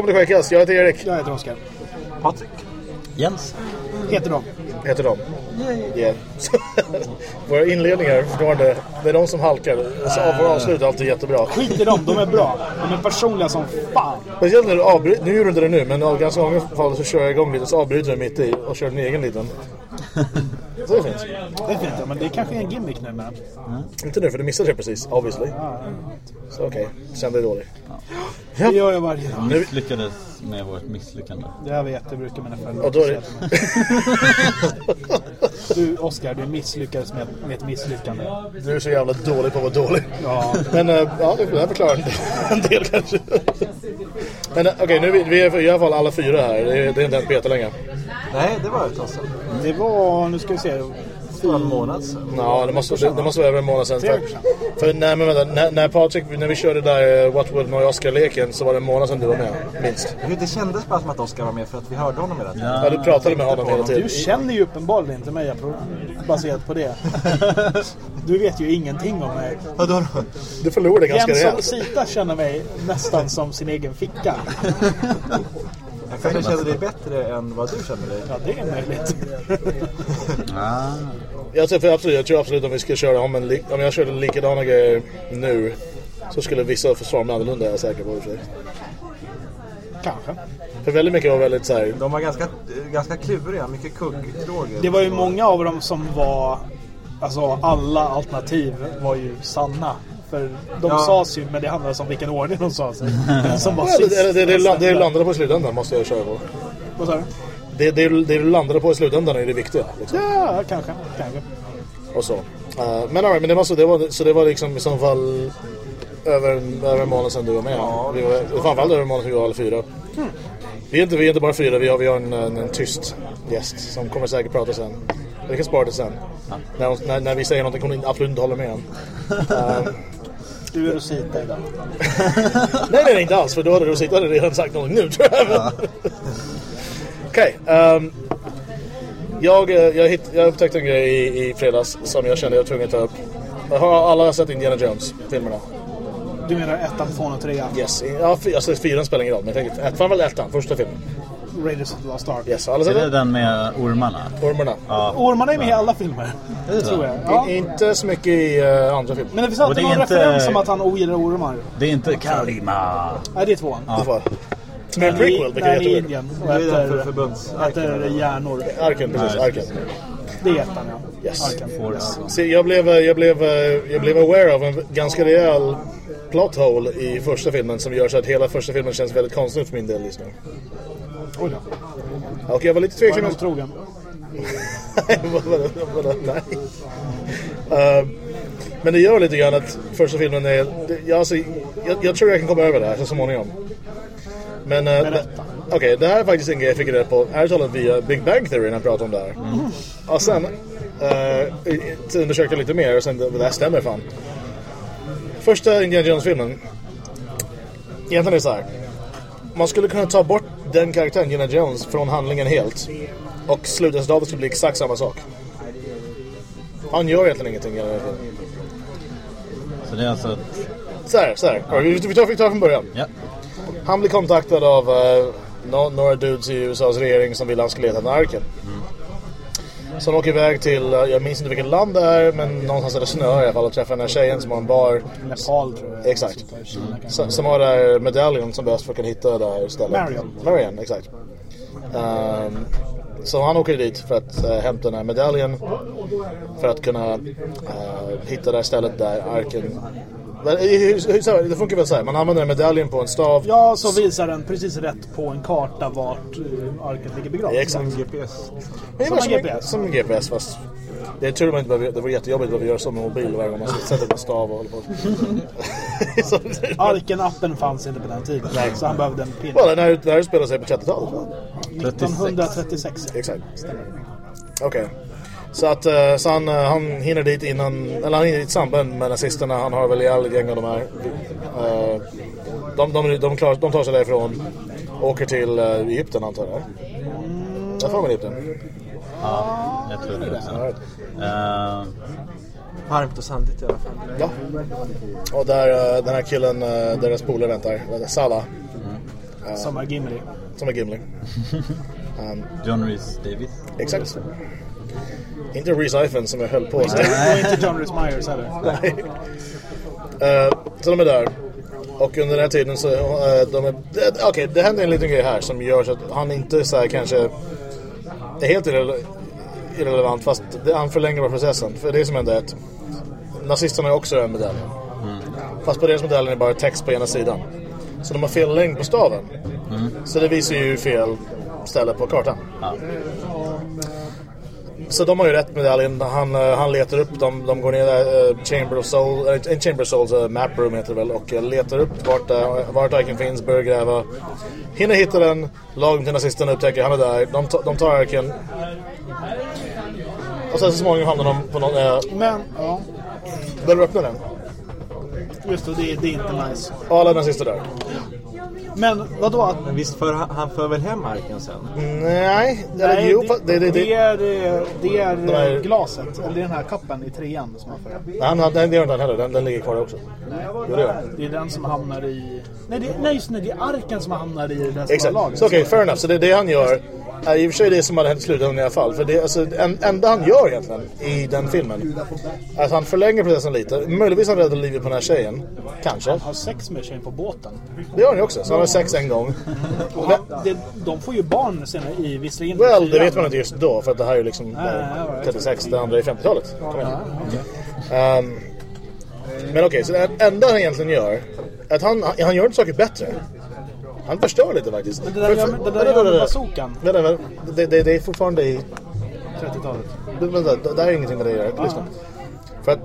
Välkommen till Skäggkast. Jag heter Erik. Jag heter Oskar. Patrik. Jens. Heter de. Heter de. Yeah. Våra inledningar, fortfarande, det är de som halkar. Så av våra avslut är alltid jättebra. Skit i dem, de är bra. De är personliga som fan. Speciellt när du avbryter, nu gjorde du inte det nu, men av ganska många fall så kör jag igång lite så avbryter du mitt i och kör en egen liten. Så det är fint. Det fint, ja, men det är kanske är en gimmick nu med. Inte nu för du missade det precis, obviously. Så okej, kände dig dålig. Det gör jag varje dag. Misslyckades med vårt misslyckande. Jag vet, det brukar mina föräldrar Och då är det... Du, Oskar, du misslyckades med, med ett misslyckande. Du är så jävla dålig på att vara dålig. Ja. Men äh, ja, det här förklarar en del- kanske. Men äh, okej, nu är vi, vi är i alla fall alla fyra här. Det är, det är inte ens beta längre. Nej, det var ett tag sedan. Det var, nu ska vi se. Var en månad sedan. Ja, det måste, det, det måste vara över en månad sedan. För, för nej, men vänta, när, när Patrik, när vi körde där uh, What Would Noy Oscar-leken så var det en månad sedan du var med, minst. Det kändes bara som att Oskar var med för att vi hörde honom hela tiden. Ja, du pratade med honom hela tiden. Du känner ju uppenbarligen inte mig baserat på det. Du vet ju ingenting om mig. Vadå då? Du förlorade ganska Jens och rejält. Sita känner mig nästan som sin egen ficka. Jag kanske kände dig bättre än vad du kände dig. Ja, det är möjligt. Ah. Jag tror, för absolut, jag tror absolut om vi skulle köra om en li- om jag körde likadana grejer nu så skulle vissa försvara mig annorlunda, är jag säker på. sig. Kanske. För väldigt mycket var väldigt så här. De var ganska, ganska kluriga, mycket kuggfrågor. Det var ju många av dem som var... Alltså alla alternativ var ju sanna. För de Ja. sades ju, men det handlade om vilken ordning de sa sig. Den som var Ja, det, sist. det, det, det, det, det landade på i slutändan måste jag köra på. Vad sa du? Det, det, det du landade på i slutändan är det viktiga. Liksom. Ja, kanske. kanske. Och så. Uh, men right, men det var så, det var, så det var liksom i så fall över, över en månad sedan du var med. Ja, vi var, framförallt över en månad sedan vi var alla fyra. Vi, är inte, vi är inte bara fyra, vi har, vi har en, en, en tyst gäst som kommer säkert prata sen. Vi kan spara det sen. När, hon- när, när vi säger någonting hon absolut inte håller med om. Uh, Du är Rosita idag. nej, nej, inte alls. För då hade Rosita redan sagt någonting nu tror jag. Okej. ehm, jag, eh, jag, hitt, jag upptäckte en grej i, i fredags som jag kände jag var tvungen att ta upp. Har alla sett Indiana Jones-filmerna? Du menar ettan, tvåan och trean? Yes. Ja, alltså fyran spelar ingen roll. Men jag tänker, ett, framförallt ettan, första filmen. Raiders of the Lost Ark. Yes, alla Är det den? med ormarna? Ormarna. Ja. Ormarna är med i alla filmer. Är det? Tror jag. Ja. I- Inte så mycket i uh, andra filmer. Men det finns alltid det är någon inte- referens om att han ogillar ormar. Det är inte Kalima. Nej, det är tvåan. Det var. Som är en prequel, vilket är är jätteweird. Indien. Och är äter, hjärnor. Arken, precis. Arken. Det är ettan, ja. Yes. Arken. Jag, blev, eh, jag, blev, eh, jag blev aware av en ganska rejäl plot hole i första filmen som gör så att hela första filmen känns väldigt konstigt för min del just nu. Oj då. Och jag var lite Var tveksam. du vad- vad- vad- Nej. Ehm, men det gör lite grann att första filmen är... det- Jag, alltså, jag, jag tror jag kan komma över det här så småningom. Men... eh, Berätta. Okej, det här är faktiskt en grej jag fick reda på. Ärligt talat via Big Bang Theory när jag pratade om det här. Och sen uh, undersökte jag lite mer och sen det här stämmer fan. Första Indiana Jones-filmen. Egentligen är det så här. Man skulle kunna ta bort den karaktären Indiana Jones från handlingen helt. Och slutresultatet skulle bli exakt samma sak. Han gör egentligen ingenting filmen. Så det är alltså... Så här, så här. Vi, vi, tar, vi tar från början. Ja. Han blir kontaktad av nå- några dudes i USAs regering som vill att han ska leta efter arken. Så han åker iväg till, eh, jag minns inte vilket land det är, men någonstans där det snöar i alla fall och träffar den här tjejen som har en bar. Nepal, tror jag. Exakt. Som, som har här medaljen som behövs för att kunna hitta det här stället. Marion. Marion, exakt. Ehm, så han åker dit för att eh, hämta den här medaljen. För att kunna eh, hitta det här stället där arken... Men, eh, hur- hur- så här, Det funkar väl så här, man använder här medaljen på en stav. Ja, så visar den precis rätt på en karta vart uh, arken ligger begravd. Exakt. En GPS. Det är Som en som, GPS. Som en GPS fast det är tur man inte behöver, det vore jättejobbigt att göra så med mobil varje gång man sätta upp en stav och hålla på. Arken-appen fanns inte på den tiden. Så han behövde en pin. Well, när det här utspelar sig på 30-talet. va? 1936. Exakt. Okej. Så att eh, så han, eh, han hinner dit innan, eller han hinner dit i samband med nazisterna. Han har väl ihjäl gäng av de här. Eh, de, de, de, klar, de tar sig därifrån. Åker till Egypten antar jag. Jag får med Egypten. Ja, jag tror det också. All right. Eh, Varmt och sandigt i alla fall. Ja. Och där den här killen, deras polare väntar. Salah. Som är Gimli. som är Gimli. Um, John Rhys Davis. exakt. Inte Reese Ifans som jag höll på att säga. Inte John Rhys Myers heller. Eh, så de är där. Och under den här tiden så... Uh, de är, det- Okej, det händer en liten grej här som gör så att han inte så här kanske är helt irrele- irrelevant fast det, han förlänger bara processen. För det som händer är att nazisterna har också en medalj. Fast på deras medalj är det bara text på ena sidan. Så de har fel längd på staven. Så det visar ju fel ställe på kartan. Ja. Så de har ju rätt medaljen. Han, eh, han letar upp dem. De går ner där, eh, Chamber of Soul, äh, Chamber of Souls, uh, Map Room heter det väl. Och eh, letar upp vart, uh, vart arken finns, börjar gräva. Hinner hitta den. Lagom till nazisterna upptäcker han är där. De, de tar arken. Och sen så småningom hamnar de på någon... Äh, Men, ja. börjar du öppna den? Just det, det, är- det inte nice. Alla nazister där. Men vadå? Att, Men visst för han, för väl hem arken sen? Nej, nej, jo, det, det, det, det är, det är De här- glaset. Eller det är den här kappen i trean som han för hem. Nej, han, han, det gör inte han heller. Den, den ligger kvar också. Jo, det gör den. Det är den som hamnar i... Nej, det, nej just det. Det är arken som hamnar i det där Exakt. laget. Så okej, fair enough. Så det, det han gör är i och för sig det som hade hänt i slutet i alla fall. För det alltså, en, enda han gör egentligen i den filmen att han förlänger processen lite. Möjligtvis han räddar livet på den här tjejen. Kanske. har sex med tjejen på båten. Det gör han ju också. Så han har sex en gång. Och han, det, de får ju barn senare i visserligen... Well, det vet man inte just då. För att det här är ju liksom nej, 36, det andra är 50-talet. Kom igen. Ehm, men okej, så det enda han egentligen gör att han, han gör inte saker bättre. Han förstör lite faktiskt. Men det där För- gör- för- det där vänta, gör vänta, med vänta. bazookan. Vänta, vänta. Det, det, det är fortfarande i 30-talet. Men Vänta, det det här är ingenting med det att göra. Lyssna. För att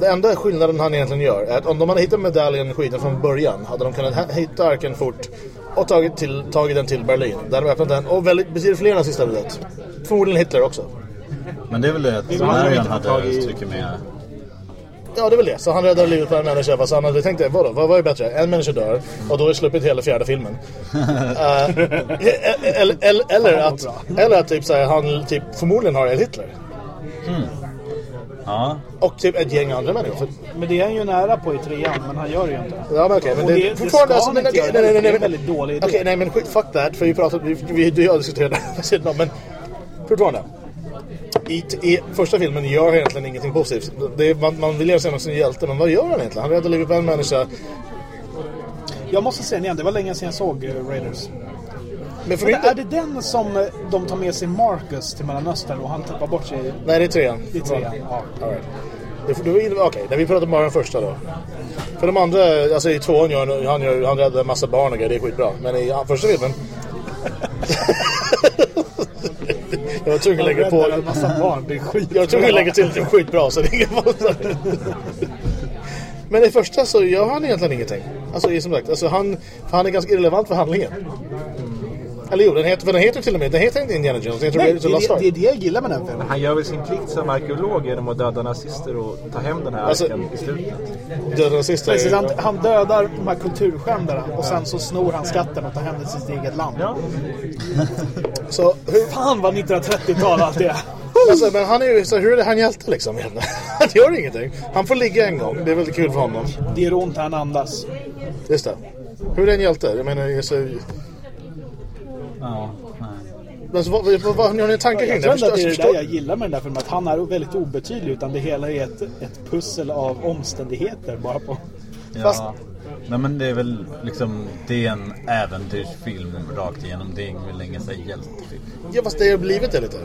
det enda skillnaden han egentligen gör är att om de hade hittat medaljen skiten från början hade de kunnat hitta arken fort och tagit, till, tagit den till Berlin. Där de öppnat den och väldigt betydligt fler nazister hade dött. Förmodligen Hitler också. Men det är väl det att inte hade tagit- strukit med. Ja, det är väl det. Så han räddade livet på en människa. Fast han hade tänkt, det, vadå, vad, vad är bättre? En människa dör och då är sluppit hela fjärde filmen. Eh, eller, eller, eller att, eller att typ, så här, han typ, förmodligen har en Hitler. Ja, Och typ ett gäng andra människor. För, Men det är han ju nära på i trean, men han gör det ju inte. Ja men okej, men Och det, det- det ska han men inte göra, nej, nej, nej, det är nej, en väldigt dålig idé. Okej, nej men skit, fuck that, för vi pratade, vi, vi, vi har diskuterat det men fortfarande. I, I första filmen gör han egentligen ingenting positivt. Det är, man, man vill göra sig som en hjälte, men vad gör han egentligen? Han räddar livet på en människa. Jag måste se den igen, det var länge sedan jag såg eh, Raiders. Men för inte, är det den som eh, de tar med sig Marcus till Mellanöstern och han tappar bort sig Nej, det är trean. i trean? Ja. All right. Det, det, okej, när vi pratar bara om den första då. För de andra, alltså i tvåan gör han, gör, han räddar en massa barn och grejer, det är skitbra. Men i första filmen... jag var tvungen att lägga på... en massa barn, det är skit. Jag tror jag lägger till det skitbra så det är ingen. Men i första så gör han egentligen ingenting. Alltså som sagt, alltså han, han är ganska irrelevant för handlingen. Eller jo, den heter, den heter till och med, den heter inte Indiana Jones, den heter Nej, Raiders det, of Lost är det, det är Ark. det jag gillar med den filmen. Han gör väl sin plikt som arkeolog genom att döda nazister och ta hem den här Alltså- arken i slutet. Döda nazister. Precis, han, han dödar de här kulturskändarna och sen så snor han skatten och tar hem det till sitt eget land. Ja. Så hur, Fan vad 1930-tal allt det är. alltså, men han är ju, så hur är det han hjälte liksom? Han gör ingenting. Han får ligga en gång, det är väldigt kul för honom. Det gör ont han andas. Just det. Hur är en hjälte? Jag menar, så, ja, nej. men så, vad, vad, vad, har ni en tanke kring Jag det? att det är det Förstår- där jag gillar med den där filmen. Att han är väldigt obetydlig utan det hela är ett, ett pussel av omständigheter bara på. Ja. Fast- Nej men det är väl liksom, det är en äventyrsfilm rakt igenom. Det är väl ingen hjältefilm. Ja, fast det har blivit det lite.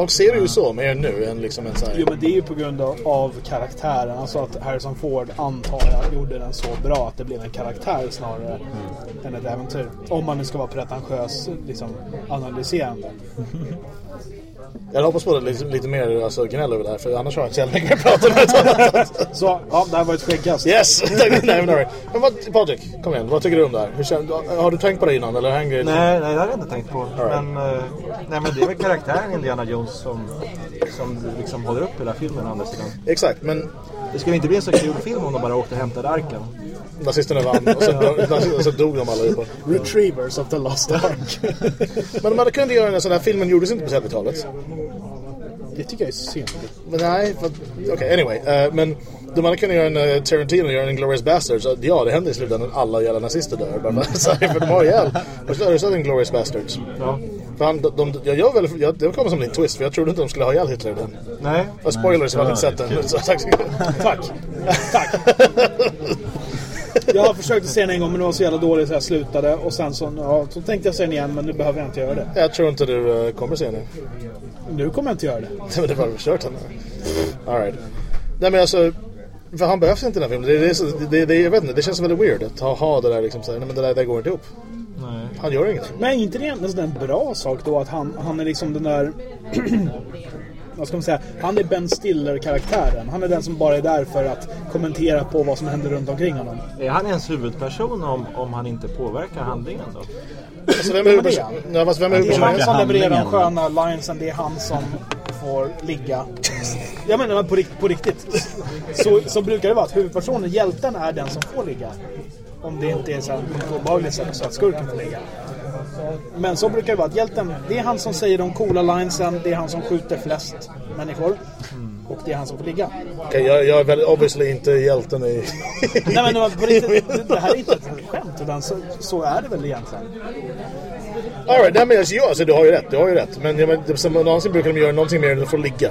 Folk ser det ju så mer nu än liksom en sån här... Jo men det är ju på grund av, av karaktären. Alltså att Harrison Ford antar jag gjorde den så bra att det blev en karaktär snarare än ett äventyr. Om man nu ska vara pretentiös liksom analyserande. Jag hoppas på det lite, lite mer alltså, gnäll över det här för annars har jag inte så jävla mycket att prata med. Så, ja, det här var ett skäggkast. yes! Nej, all right. men vad, Patrik, kom igen. Vad tycker du om det här? Hur känner, har du tänkt på det innan? Eller hänger det Nej, nej, det har jag inte tänkt på. right. Men, eh, nej, men det är väl karaktären Indiana Jones som, som liksom håller upp hela filmen å andra sidan. Exakt, men Det skulle inte bli en så kul film om de bara åkte och hämtade arken. Nazisterna vann och så, och så dog de allihopa. Retrievers of the Lost Ark. Men de hade kunnat göra en sån här filmen gjordes inte på 30-talet. Det tycker jag är synd. Men nej, okej anyway. eh, men de hade kunnat göra en uh, Tarantino och göra en Glorious Bastards. Ja, det händer i slutändan alla jävla nazister dör. Bara för, de har ihjäl. Har du sett en Glorious Bastards? Ja. För han, de, de, jag gör väl, jag, det kommer som en twist för jag trodde inte de skulle ha ihjäl Hitler i den. Nej. Och spoilers, jag har inte sett den. tack. Tack. Jag har försökt att se den en gång men det var så jävla dåligt så jag slutade. Och sen så, ja, så tänkte jag se den igen men nu behöver jag inte göra det. Jag tror inte du eh, kommer se den. Nu kommer jag inte göra det. Men det var väl kört henne. Alright. Nej men alltså. För han behövs inte i den här filmen. Det, det, så- det, det, jag vet inte, det känns väldigt weird att ha, ha det där liksom så här, nej men det där, det går inte ihop. Nej. Han gör ingenting. Men är inte det egentligen en bra sak då att han, han är liksom den där... vad ska man säga? Han är Ben Stiller-karaktären. Han är den som bara är där för att kommentera på vad som händer runt omkring honom. Är han ens huvudperson om, om han inte påverkar handlingen då? Alltså, vem är men huvudpersonen? Ja, fast vem är Det är han som levererar de sköna linesen. Det är han som får ligga. Jag menar på, på riktigt. Så, så brukar det vara att huvudpersonen, hjälten, är den som får ligga. Om det inte är så obehagligt sätt så att skurken får ligga. Men så brukar det vara att hjälten, det är han som säger de coola linesen, det är han som skjuter flest människor. Och det är han som får ligga. Okej, jag, jag är väl obviously inte hjälten i... Nej men på riktigt, det, här är inte ett skämt utan så, så är det väl egentligen. Alright, nej men alltså, ja, alltså, du har ju rätt, du har ju rätt. Men jag men, som någonsin brukar de göra någonting mer än att få ligga.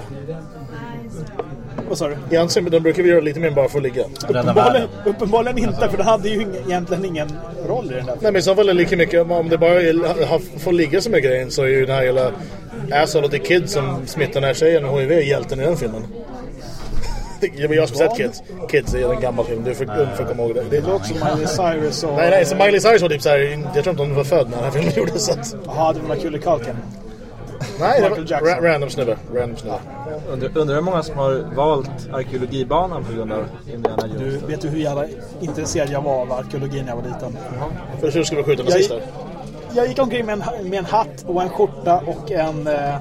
Vad sa du? Egentligen de brukar vi göra lite mer bara för att ligga. Uppenbarligen, uppenbarligen inte, för det hade ju egentligen ingen roll i den där Nej men i så fall är det lika mycket, om- det bara är, ha, får ligga som är grejen så är ju den här hela Asshole och the Kid som smittar den här tjejen och HIV hjälten i den filmen. Det- Jag har sett Kids. Kids är en gammal film, du är för ung för att komma ihåg det. det låter som Miley Cyrus och... nej nej, så Miley Cyrus var typ såhär, jag tror inte hon var född när den här filmen gjordes Jaha, det var Macaulay Culkin. Nej, det var Michael Jackson. ra random snubbe. Random snubbe. Undrar, undrar hur många som har valt arkeologibanan på grund av Indiana Du, Jones? vet du hur jävla intresserad jag var av arkeologi när jag var liten? För hur skulle vi skjuta Jag, nazister? jag gick omkring med en, med en hatt och en skjorta och en eh,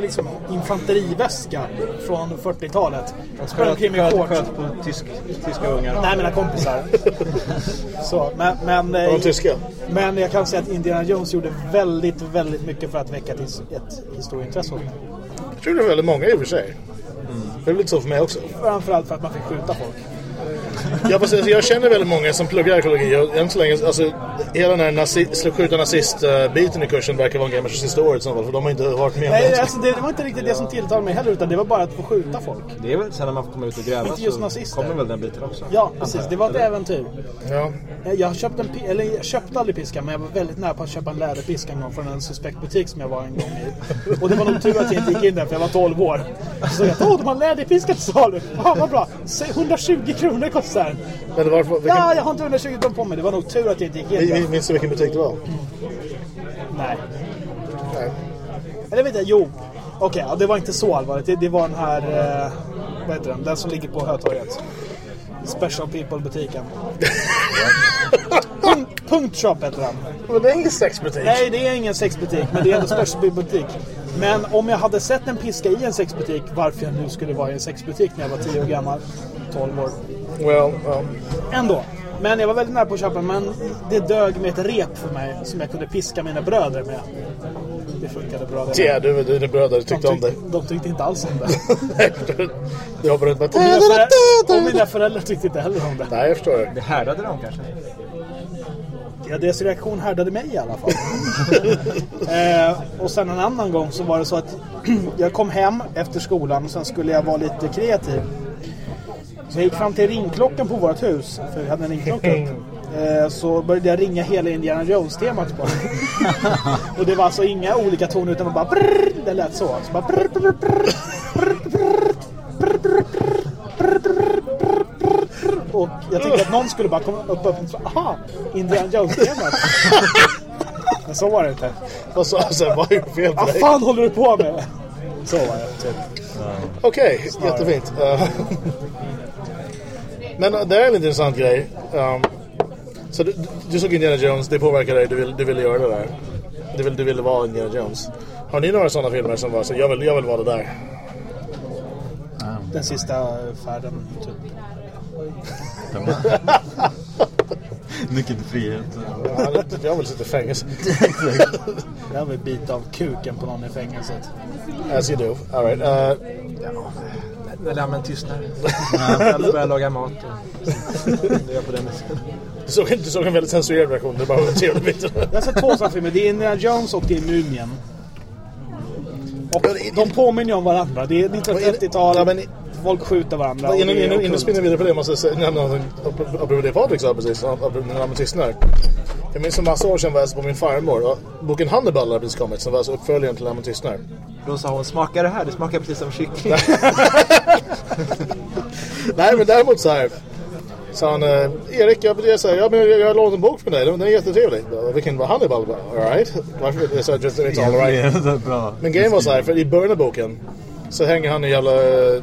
liksom infanteriväska från 40-talet. Sprang omkring med Sköt, shorts. sköt på tysk, tyska ungar. Nej, mina kompisar. Så, men, men, Var eh, de tyska? men jag kan säga att Indiana Jones gjorde väldigt, väldigt mycket för att väcka ett, ett historieintresse hos mig. Jag tror det är väldigt många i och för sig. Det är lite så för mig också. Framförallt för att man fick skjuta folk. Jag, alltså, jag känner väldigt många som pluggar arkeologi och än så länge, alltså hela den här nazi- skjuta nazist-biten i kursen verkar vara en grej med sista året för de har inte varit med om Nej, det. alltså, det, det var inte riktigt det som tilltalade mig heller, utan det var bara att få skjuta folk. Det är väl sen när man komma ut och gräva Inte just så nazister. kommer väl den biten också? Ja, precis. Det var ett äventyr. Ja. Jag köpte, en, eller jag köpte aldrig piska, men jag var väldigt nära på att köpa en läderpiska en gång från en suspekt butik som jag var en gång i. Och det var nog tur att jag inte gick in där, för jag var 12 år. Så jag åh, de har läderpiska till salu. Fan vad bra. Säg 120 kronor kostar den. Men det var, vilken, Ja, jag har inte 120 kronor på mig. Det var nog tur att jag inte gick in. Minns du vilken butik det var? Nej. Nej. Eller vet jag, jo. Okej, ja, det var inte så allvarligt. Det, det var den här, eh, vad heter den? Den som ligger på Hötorget. Special People-butiken. Punkt, punkt Shop heter den. Men det är ingen sexbutik. Nej, det är ingen sexbutik, men det är en Special People-butik. Men om jag hade sett en piska i en sexbutik, varför jag nu skulle vara i en sexbutik när jag var 10 år gammal, 12 år. Well, well. Ändå. Men jag var väldigt nära på att köpa men det dög med ett rep för mig som jag kunde piska mina bröder med. Det funkade bra. det. Ja, du, dina bröder tyckte de, om dig. tyckte, de tyckte inte alls om det. Hoppar runt bara... Och mina, föräldrar, och mina föräldrar tyckte inte heller om det. Nej, jag förstår det. Det härdade de kanske? Ja, deras reaktion härdade mig i alla fall. eh, och sen en annan gång så var det så att jag kom hem efter skolan och sen skulle jag vara lite kreativ. Så jag gick fram till ringklockan på vårt hus, för vi hade en ringklocka eh, så började jag ringa hela Indiana Jones-temat på Och det var alltså inga olika toner utan bara brrr, det lät så. så bara brrr, brrr, brrr, brrr, brrr, Och jag tänkte att någon skulle bara komma upp och säga aha, Indian Jones-temat. Men så var det inte. Och så, alltså, vad är fel Vad fan håller du på med? Så var det typ. Okej, jättefint. Men uh, det är en intressant grej. Um, så du, du såg Indiana Jones, det påverkade dig, du, vill, du ville göra det där. Du, vill, du ville vara Indiana Jones. Har ni några sådana filmer som var så jag vill, jag vill vara det där? Den sista färden, typ. Nyckeln till frihet. Ja, Jag vill sitta i fängelse. Jag vill bita av kuken på någon i fängelset. As you do. All right. Uh, När lammen tystnar. Jag börjar laga mat. Och... Det är på den viset. du, såg, du såg en väldigt censurerad version. Det bara var trevligt. Jag har sett två sådana filmer. Det är Indiana Jones och det är Mumien. Och de påminner om varandra. Det är 1930-tal. Ja, men- Folk skjuter varandra. och Innan, innan, innan vi spinner vidare på det måste jag säga- nämna någonting apropå det Patrik sa precis. Apropå när lammen tystnar. Jag minns för massa år sedan var jag på min farmor. Och boken Hannibal hade precis kommit. Som var alltså uppföljaren till Lammen tystnar. Då sa hon, smakar det här? Det smakar precis som kyckling. Nej men däremot så här. Sa han, eh, Erik jag, jag, säger, ja, men jag, jag har lånat en bok från dig, den är jättetrevlig. Vilken var Hannibal? Alright. Varför? Jag sa just it's all right. Det är bra. Men grejen var så här, för i början av boken så hänger han i jävla, eh,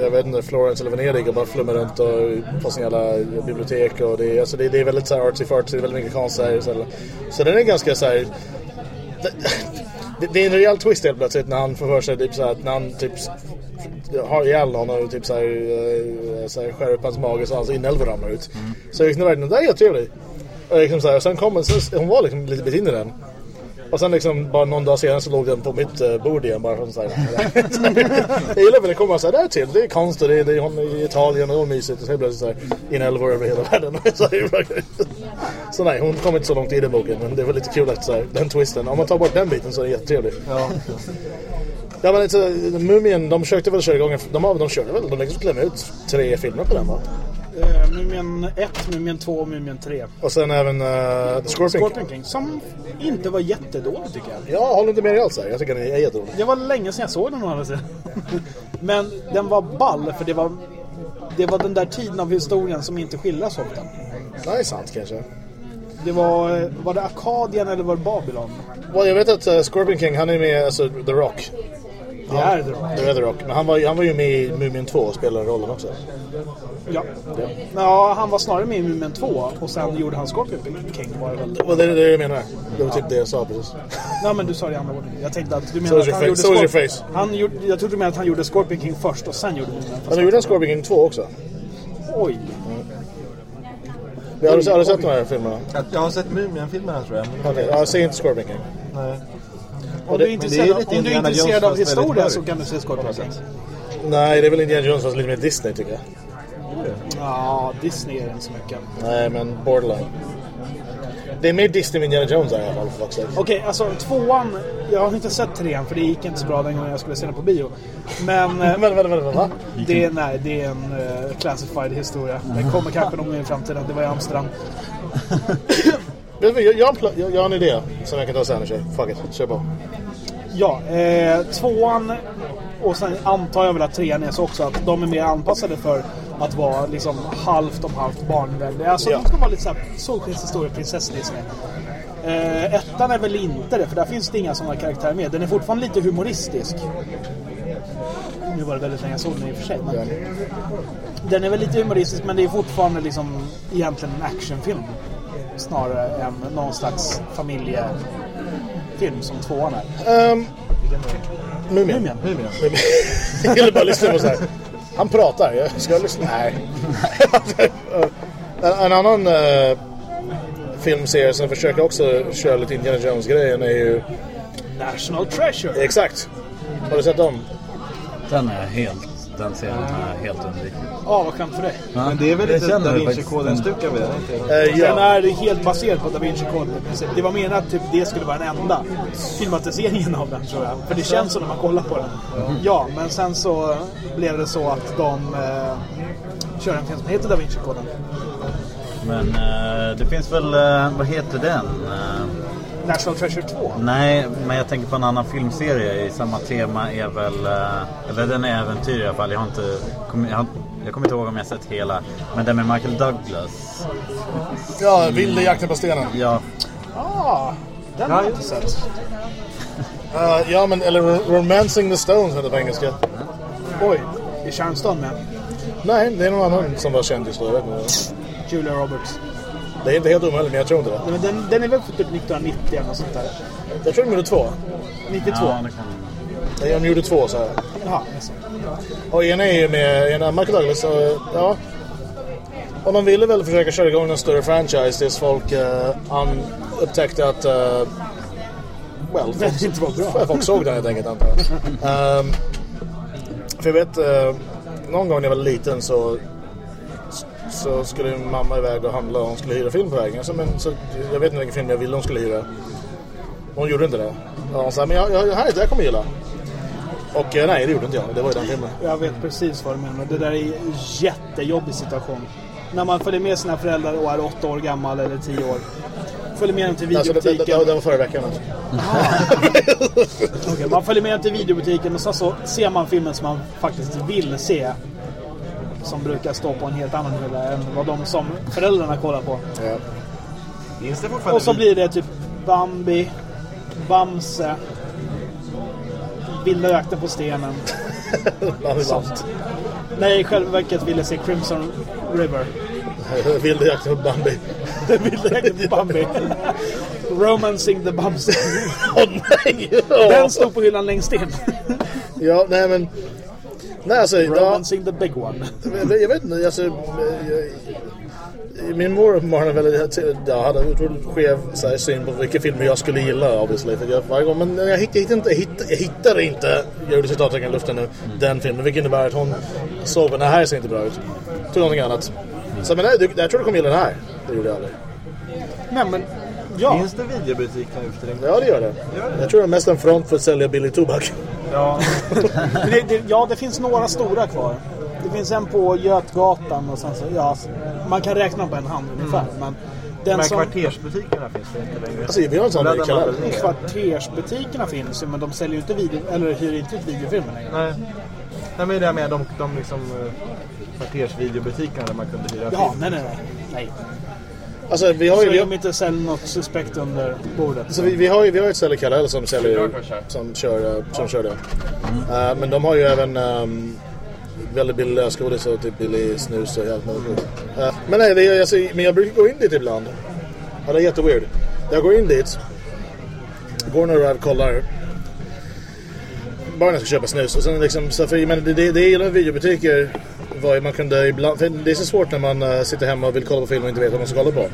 jag vet inte, Florens eller Venedig och bara flummar runt och på sin jävla bibliotek och det, är- alltså det, det är väldigt så här artsy fartsy, väldigt mycket konstnärer så, så den är ganska så här. Det, det är en rejäl twist helt plötsligt när han får för sig typ så här, när han typ har ihjäl någon och typ så här, eh, så här skär upp hans mage så hans inälvor ramlar ut. Så liksom, den där är helt trevlig. Och, liksom så här, sen kom så, hon var liksom lite bit in i den. Och sen liksom bara någon dag senare så låg den på mitt uh, bord igen bara som så här. Jag gillar väl det kommer så här, det är till. Det är konst och det är, det är i Italien och det är mysigt. Och så plötsligt så här inälvor över hela världen. så, så nej, hon kom inte så långt i den boken. Men det var lite kul att så här, den twisten. Om man tar bort den biten så är det jättetrevligt. Ja. Ja men alltså, Mumien, de försökte väl köra igång, de, de körde väl, de lyckades klämma ut tre filmer på den va? Eh, Mumien 1, Mumien 2 och Mumien 3. Och sen även uh, The Scorpion. Scorpion King, som inte var jättedålig tycker jag. Jag håller inte med dig alls här, jag tycker den är jättedålig. Det var länge sedan jag såg den å andra sidan. Men den var ball för det var, det var den där tiden av historien som inte skildras så ofta. Nej, sant kanske. Det var, var det Akadien eller var det Babylon? Well, jag vet att uh, Scorpion King, han är med, alltså The Rock. Det är det då. Det är The Rock. Men han var, ju- han var ju med i Mumien 2 och spelade rollen också. Ja. ja, han var snarare med i Mumien 2 och sen gjorde han Scorpion King var det väl. Well, det är det jag menar. Det var typ det jag sa precis. Nej men du sa det i andra ordningen. Jag tänkte att du So menar is att your han face. gjorde So is your Scorp- face. Han gjorde, jag trodde du menade att han gjorde Scorpion King först och sen gjorde Mumien. Men de gjorde Scorpion King 2 också. Oj. Har du, har du sett de här filmerna? Jag- Jag har sett Mumien-filmerna tror jag. men- Okej, ja, säg inte Scorpion King. Nej. Om du är men det är intresserad, lite om du är Indiana intresserad Jones av historia så kan du se Scorpion King. Nej, det är väl Indiana Jones fast lite mer Disney tycker jag. Ja, Disney är det inte så mycket. Nej, men borderline. Det är mer Disney än Indiana Jones i alla fall. Okej, alltså tvåan. Jag har inte sett trean för det gick inte så bra den gången jag skulle se den på bio. Men... eh, Vänta, vänta, vänta, va? Det är, nej, det är en uh, classified historia. Den kommer kanske någon gång i framtiden. Det var i Amsterdam. Jag, jag, jag, jag har en idé som jag kan ta sen. Fuck it, kör på. Ja, eh, tvåan och sen antar jag väl att trean är så också att de är mer anpassade för att vara liksom halvt om halvt barnvänliga. Alltså Ja. de ska vara lite såhär solskenshistoria, prinsess-Disney. Eh, ettan är väl inte det, för där finns det inga sådana karaktärer med. Den är fortfarande lite humoristisk. Nu var det väldigt länge jag såg den i och för sig. Men Den är väl lite humoristisk, men det är fortfarande liksom egentligen en actionfilm. Snarare än någon slags familjefilm som tvåan är. Um, Mumien. Mumien. Mumien. jag ville bara lyssna på så här. Han pratar, jag ska jag lyssna? Nej. en, en annan uh, filmserie som försöker också köra lite Indiana Jones-grejen är ju... National Treasure. Exakt. Har du sett dem? Den är helt... Den serien är helt undviklig. Ja, vad skönt för dig. Men det är väl Jag lite Da det. Vinci-koden-stuk över det? inte? Eh, Den ja. är helt baserad på Da Vinci-koden. Det var menat att typ, det skulle vara den enda filmatiseringen av den tror jag. För det känns så när man kollar på den. Ja, men sen så blev det så att de eh, kör en film som heter Da Vinci-koden. Men eh, det finns väl... eh, vad heter den? Eh, National Treasure 2. nej, men jag tänker på en annan filmserie i samma tema är väl... eh, eller den är äventyr i alla fall. Jag har inte... Jag, har, jag kommer inte ihåg om jag sett hela. Men den med Michael Douglas. Ja, Vilde jakten på stenen. Ja, Ah, den har jag inte sett. Uh, ja, men eller Romancing the Stones heter det på engelska. Oj, är Sharon Stone med? Nej, det är någon annan som var kändis då. Jag vet inte. Julia Roberts. Det är inte helt omöjligt, men jag tror inte det. Men den, den är väl för typ 1990 eller något sånt där. Jag tror de gjorde två. 92? ja det kan... Nej, De gjorde två så här. Jaha, alltså. Och ena är ju med ena Michael Douglas och ja. Och de ville väl försöka köra igång en större franchise tills folk uh, an, upptäckte att... Uh, well, folk, inte var bra. folk såg den helt enkelt antar jag. Um, för jag vet, uh, någon gång när jag var liten så så skulle mamma iväg och handla och hon skulle hyra film på vägen. Så, men, så, jag vet inte vilken film jag ville hon skulle hyra. Hon gjorde inte det. Och hon sa, men jag, jag, här är det jag kommer gilla. Och eh, nej, det gjorde inte jag. Det var ju den filmen. Jag vet precis vad du menar. Det där är en jättejobbig situation. När man följer med sina föräldrar och är åtta år gammal eller tio år. Följer med dem till Alltså, det, det, videobutiken. det, var förra veckan. Alltså. Okej, man följer med dem till videobutiken och så, så ser man filmen som man faktiskt vill se. Som brukar stå på en helt annan hylla än vad de som föräldrarna kollar på. Ja. Finns det fortfarande Och så blir det typ Bambi, Bamse, Vilda jakten på stenen. Sånt. Nej, i själva verket vill jag se Crimson River. Vilda jakten på Bambi. Vilda jakten på Bambi. Romancing the Bamse. Åh nej! Den stod på hyllan längst in. Ja, nej men... Nej alltså, ja, Romancing the big one. jag vet inte, alltså... Jag, min mor uppenbarligen väldigt, jag hade otroligt skev så här, syn på vilka filmer jag skulle gilla obviously. För jag, varje gång, men jag hittade, inte, hittade, jag hittade inte, jag gjorde citattecken i luften nu, den filmen. Vilket innebär att hon såg den här ser inte bra ut. Tog någonting annat. Så men nej, jag tror du kommer gilla den här. Det gjorde jag aldrig. Nej men, ja. Finns det videobutik nu för tiden? Ja det gör det. Jag tror det är mest en front för att sälja billig tobak. Ja. Men det, det, ja, det finns några stora kvar. Det finns en på Götgatan och sen så, ja, man kan räkna på en hand ungefär. Men De den som, kvartersbutikerna finns det inte längre. Alltså vi har en sån Där kvartersbutikerna finns ju, men de säljer inte video, eller hyr inte ut videofilmer längre. Nej. Nej men det är med de, de liksom eh, kvartersvideobutikerna där man kunde hyra Ja, film. nej, nej, nej. nej. Alltså vi har Så ju... Vi har, de inte säljer något suspekt under bordet. Så vi, vi har ju vi har ju ett ställe i Kallhäll som säljer som kör, eh, som kör det. Eh, men de har ju även um, väldigt billig lösgodis och typ billig snus och allt möjligt. Uh, men nej, det, är- alltså, men jag brukar gå in dit ibland. Ja, det är jätteweird. Jag går in dit, går några varv, kollar. Bara när jag ska köpa snus. Och sen liksom, så för, men det, det, det gillar med videobutiker ju man kunde ibland, för det är så svårt när man eh, sitter hemma och vill kolla på film och inte vet vad man ska kolla på.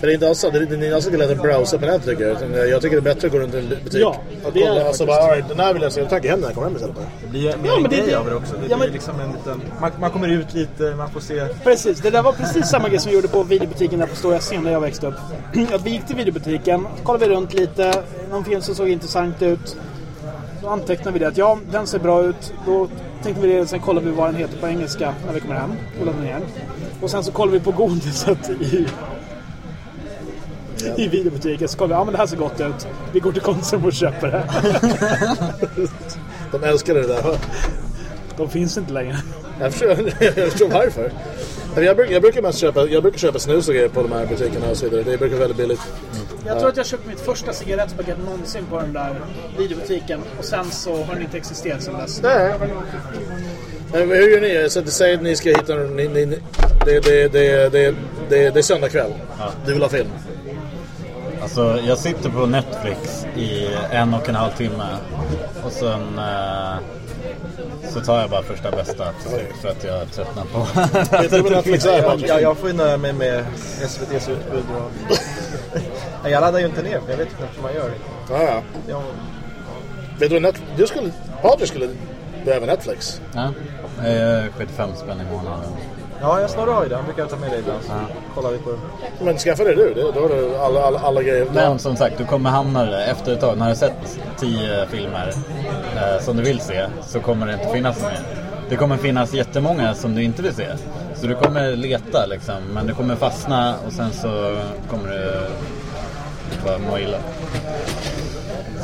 För det är inte alls, det är, det är inte alls lika lätt att browsa på nätet tycker jag. Utan Jag tycker det är bättre att gå runt i en butik. Ja, och är kolla. det Alltså faktiskt. bara, right, den här vill jag se. Jag tackar hem när jag kommer hem istället. Det blir mer Ja, en men det- grej det- av det också. Det ja, blir men- liksom en liten... Man, man kommer ut lite, man får se... Precis, det där var precis samma grej som vi gjorde på videobutiken där på Stora Scen där jag växte upp. Att vi gick till videobutiken, kollade vi runt lite, någon film som såg intressant ut. Då antecknade vi det att ja, den ser bra ut. Då tänkte vi det, sen kollade vi vad den heter på engelska när vi kommer hem och laddade ner. Och sen så kollade vi på godiset i, i videobutiken. Så kollade vi, ja men det här ser gott ut. Vi går till Konsum och köper det. De älskar det där. De finns inte längre. Jag förstår, jag förstår varför. Men Jag brukar, jag brukar mest köpa, jag brukar köpa snus och grejer på de här butikerna och så vidare. Det brukar vara väldigt billigt. Jag tror att jag köpte mitt första cigarettpaket någonsin på den där videobutiken. Och sen så har den inte existerat sedan dess. Nej. Men hur gör ni? Så att säg att ni ska hitta... Ni, ni, ni, det, det, det, det, det, det är söndag kväll. Du vill ha film. Alltså, jag sitter på Netflix i en och en halv timme. Och sen eh, så tar jag bara första bästa till slut för att jag tröttnar på? Jag, Patrik? jag, jag får ju nöja mig med SVT's utbud. Och... Nej, jag laddar ju inte ner för jag vet inte hur man gör. Ja, ja. Jag, Vet du Netflix... Du skulle... Patrik skulle behöva Netflix. ja. eh, 75 spänn i månaden. Ja, jag snarare har ju det. Han brukar ta med dig ibland. Så kollar vi på det. Men skaffa det du. Det, då har du alla, alla, alla grejer. Men som sagt, du kommer hamna där efter ett tag. När du har sett 10 filmer eh, som du vill se så kommer det inte finnas mer. Det kommer finnas jättemånga som du inte vill se. Så du kommer leta liksom, men du kommer fastna och sen så kommer du bara må illa.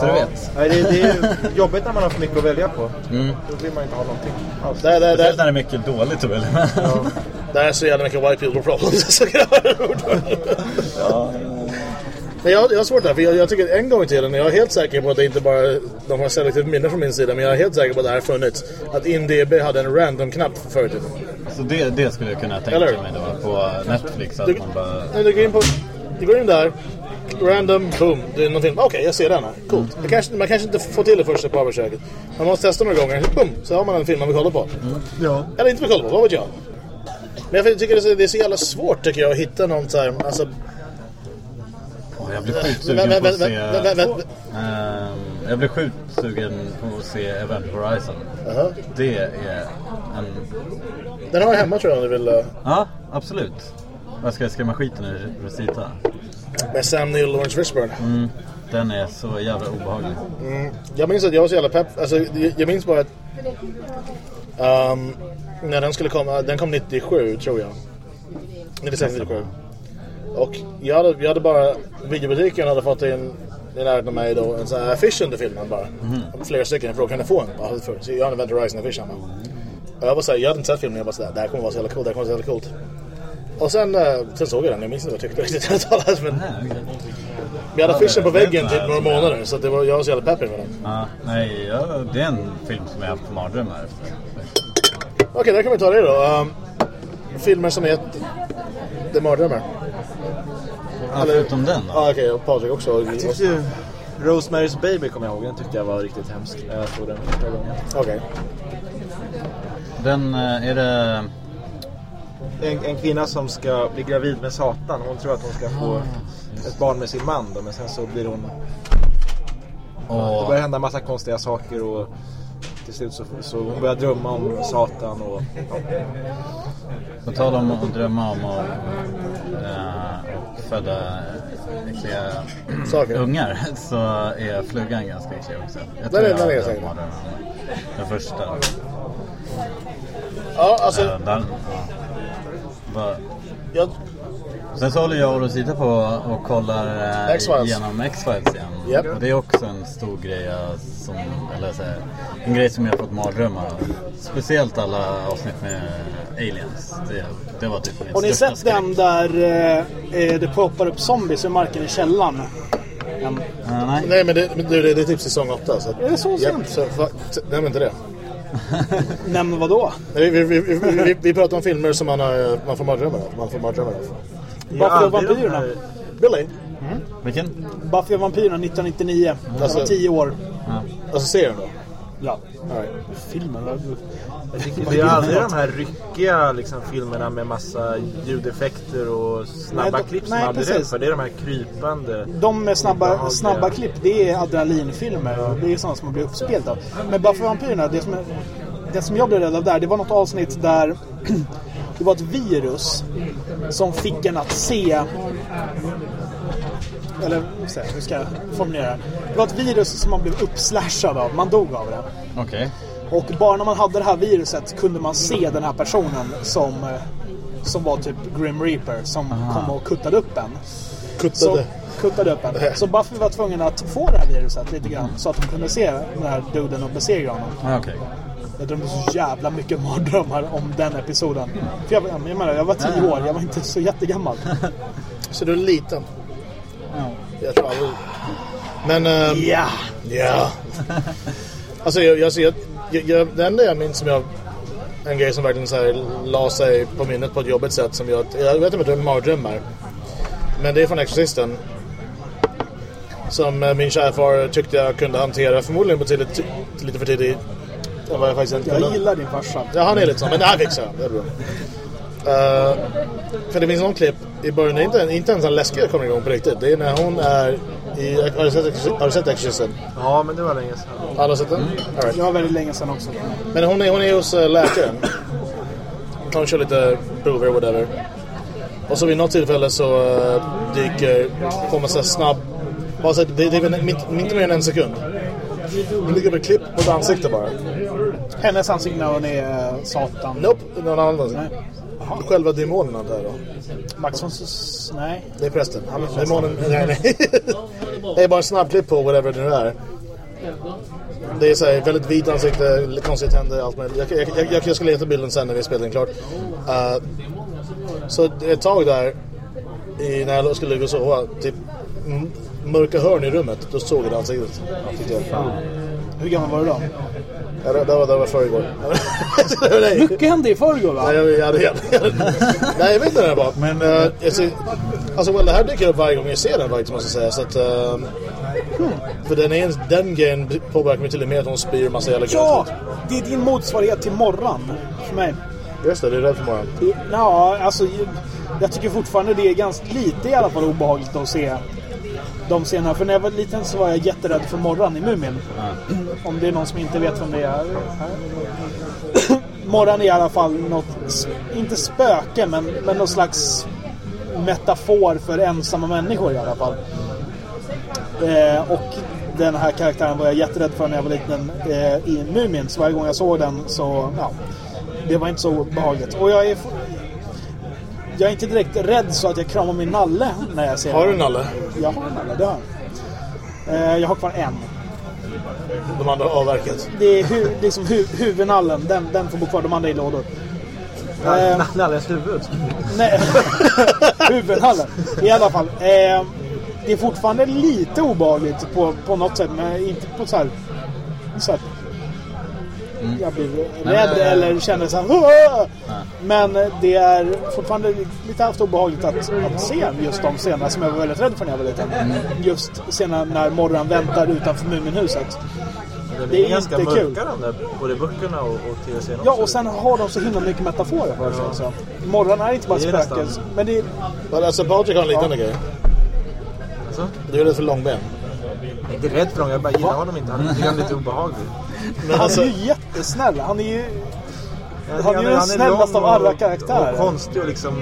Så du vet. Nej, det, det är ju jobbigt när man har för mycket att välja på. Mm. Då vill man inte ha någonting alls. Det, det, Speciellt när det, är mycket dåligt att välja med. det är så jävla mycket white people problems. Så jag Ja. Men jag, jag har svårt där, för jag, jag tycker en gång i tiden, jag är helt säker på att det inte bara de har selektivt minne från min sida, men jag är helt säker på att det här funnits. Att IMDB hade en random-knapp förr i tiden. Så det, det skulle jag kunna tänka Eller? mig då på Netflix. Att Du, man bara... när du, går in på, du går in där, random, boom, det är någon film. Okej, jag ser den här. Coolt. Det kanske, man kanske inte får till det första på försöket. Man måste testa några gånger, boom, så har man en film man vill kolla på. Ja. Eller inte vill kolla på, vad vet jag. Men jag tycker det är, så, det är så jävla svårt tycker jag att hitta någon så här, alltså, Jag blir sjukt Vä- sugen vä- på att se... Jag blir sjukt sugen på att se Event Horizon. Jaha. Det är en... Den har jag hemma tror jag om du vill. eh, Ja, absolut. Vad ska jag skrämma skiten ur Rosita? Med Sam Neill och Lawrence Fishburne. Mm, den är så jävla obehaglig. Jag minns att jag var så jävla pepp. Alltså, jag, jag minns bara att... ehm, när den skulle komma, den kom 97 tror jag. 96, 97. Och jag hade, jag hade bara, videobutiken hade fått in i närheten av mig då en sån här affisch under filmen bara. Flera stycken, jag frågade kan jag få en? Ja, för, så jag hade en Event Horizon affisch hemma. Och jag var såhär, jag hade inte sett filmen, jag bara sådär, det här kommer vara så jävla coolt, det här kommer vara så jävla coolt. Och sen, eh, sen såg jag den, jag minns inte vad jag tyckte riktigt helt talat men vi hade affischen på väggen typ några månader så det var, jag var så jävla peppig med den. Ja, nej, ja, det är en film som jag har haft mardrömmar efter. Okej, där kan vi ta det då. Um, filmer som. Det är mardrömmar. Ja, förutom den då? Ja, okej. och Patrik också. Jag tyckte ju Rosemary's Baby kommer jag ihåg. Den tyckte jag var riktigt hemsk när jag såg den första gången. Okej. Den, eh, är det... En, en kvinna som ska bli gravid med Satan. Hon tror att hon ska få ett barn med sin man då, men sen så blir hon... Det Och, börjar hända massa konstiga saker och till slut så, så hon börjar drömma om Satan och... Ja. på tal om att drömma om att och föda äckliga Saker. ungar så är flugan ganska äcklig också. Jag Den är- jag den är säkert. Den första. Ja, alltså... Eh, den, ja. Bara- Jag, Sen så håller jag och Rosita på och kollar eh, X-Files. igenom X-Files igen. Japp. Och det är också en stor grej jag som, eller så här, en grej som jag fått mardrömmar av. Speciellt alla avsnitt med aliens. Det, det var typ min Har ni sett den där eh, eh, det poppar upp zombies i marken i källaren? En, Eh, nej. nej, men det, men det, det är typ säsong 8. Så, att- Är det så Japp, sent? så, fa, t- nämn inte det. Nämn vad då? Nej, Vi, vi, vi, vi, vi, pratar om filmer som man, har, man får mardrömmar av. Man får mardrömmar av. Aldrig de vampyrerna? Billy. Vilken? Buffy och vampyrerna 1999. Jag Alltså- var 10 år. Alltså serien då. Ja. All right. Filmen? Det är aldrig de här ryckiga liksom, filmerna med massa ljudeffekter och snabba Nej, klipp som nej, man blir rädd precis. för. Det är de här krypande. De med snabba, snabba klipp, det är adrenalinfilmer. Det är sådana som man blir uppspelt av. Men Buffy och vampyrerna, det som, det som jag blev rädd av där, det var något avsnitt där det var ett virus som fick en att se... Eller hur ska jag formulera det? Det var ett virus som man blev uppslashad av. Man dog av det. Okej. Och bara när man hade det här viruset kunde man se den här personen som, eh, som var typ Grim Reaper som kom och kuttade upp en. Så, Kuttade. kuttade upp en. Så Buffy var tvungen att få det här viruset lite grann så att hon kunde se den här duden och besegra honom. Ah, okej. Jag drömde så jävla mycket mardrömmar om den episoden. För jag, jag menar, jag var tio år, jag var inte så jättegammal. Så du är liten. Jag tror aldrig... Men... ehm, Ja! Ja. alltså jag, jag, jag, jag, jag, det enda jag minns som jag... En grej som verkligen så här, la sig på minnet på ett jobbigt sätt som jag... Jag vet inte om det är mardrömmar. Men det är från Exorcisten. Som eh, min kärfar tyckte jag kunde hantera förmodligen på tidigt, lite för tidigt. Var jag faktiskt inte Jag gillar din farsa. Ja, han är lite så. Men det här fixar jag. Det är bra. Eh, för det finns någon klipp i början, det är inte, inte ens en läskig kommer igång på riktigt. Det är när hon är i... Har du sett, har du sett Exorcisten? Ja, men det var länge sedan. Alla har sett den? All right. Jag var väldigt länge sedan också. Men hon är, hon är hos eh, läkaren. Hon kör lite prover, whatever. Och så vid något tillfälle så uh, dyker, får man så snabb... Bara så att det, det är inte, mer än en sekund. Dyker upp ett klipp på ett ansikte bara. Hennes ansikte när hon är eh, Satan. Nope, någon annan ansikte. Nej. Själva demonen antar jag då. Maxons... Nej. Det är prästen. Han, demonen... Nej, nej. det är bara en snabb klipp på whatever det nu är. Det är så här, väldigt vit ansikte, lite konstiga tänder, allt möjligt. Jag, jag, jag, jag, ska leta bilden sen när vi spelar den klart. Uh, så ett tag där, i, när jag skulle ligga och sova, typ mörka hörn i rummet, då såg jag det ansiktet. Jag. Hur gammal var du då? Ja, det, det var, det var förr igår. Nej. Mycket hände i förrgår va? Nej, jag, jag, jag, jag, nej, jag vet inte det var. Men, uh, alltså, alltså, well, det här dyker upp varje gång jag ser den faktiskt, måste jag säga. Så att, uh, För den, är, den grejen påverkar mig till och med att hon spyr massa jävla Ja! Det är din motsvarighet till morgon för mig. Just det, du är rädd för morgon. Ja, alltså jag tycker fortfarande det är ganska lite i alla fall obehagligt att se de scenerna. För när jag var liten så var jag jätterädd för Morran i Mumin. Om det är någon som inte vet vem det är. Morran är i alla fall något, inte spöke, men, men någon slags metafor för ensamma människor i alla fall. Eh, och den här karaktären var jag jätterädd för när jag var liten eh, i Mumin. Så varje gång jag såg den så, ja. Det var inte så behagligt. Och jag är... Jag är inte direkt rädd så att jag kramar min nalle när jag ser Har du en nalle? Jag har en nalle, det har jag. Eh, jag har kvar en. De andra har avverkat. Det är hu, liksom hu, huvudnallen, den, den får bo kvar. De andra är i lådor. Eh, Nallens huvud. Nej, huvudhallen. I alla fall. Eh, det är fortfarande lite obehagligt på, på något sätt, men inte på så här... Så här jag blir Men, rädd eh, eller känner så här... Men det är fortfarande lite haft obehagligt att, att se just de scenerna som jag var väldigt rädd för när jag var liten. Just scenerna när Morran väntar utanför Muminhuset. Det Det är är ganska inte kul. mörka de där, både böckerna och, och tv-serien Ja, och sen har de så himla mycket metaforer för sig också. Morran är inte bara Det är spöke, nästan- men det är... Men alltså Patrik har en liknande grej. Alltså, Du är rädd för långben. Jag är inte rädd för dem, jag bara gillar honom inte. Han är lite obehaglig. Men Han alltså, är ju jättesnäll. Han är ju... Han är ju den snällaste av alla karaktärer. Och konstig och liksom...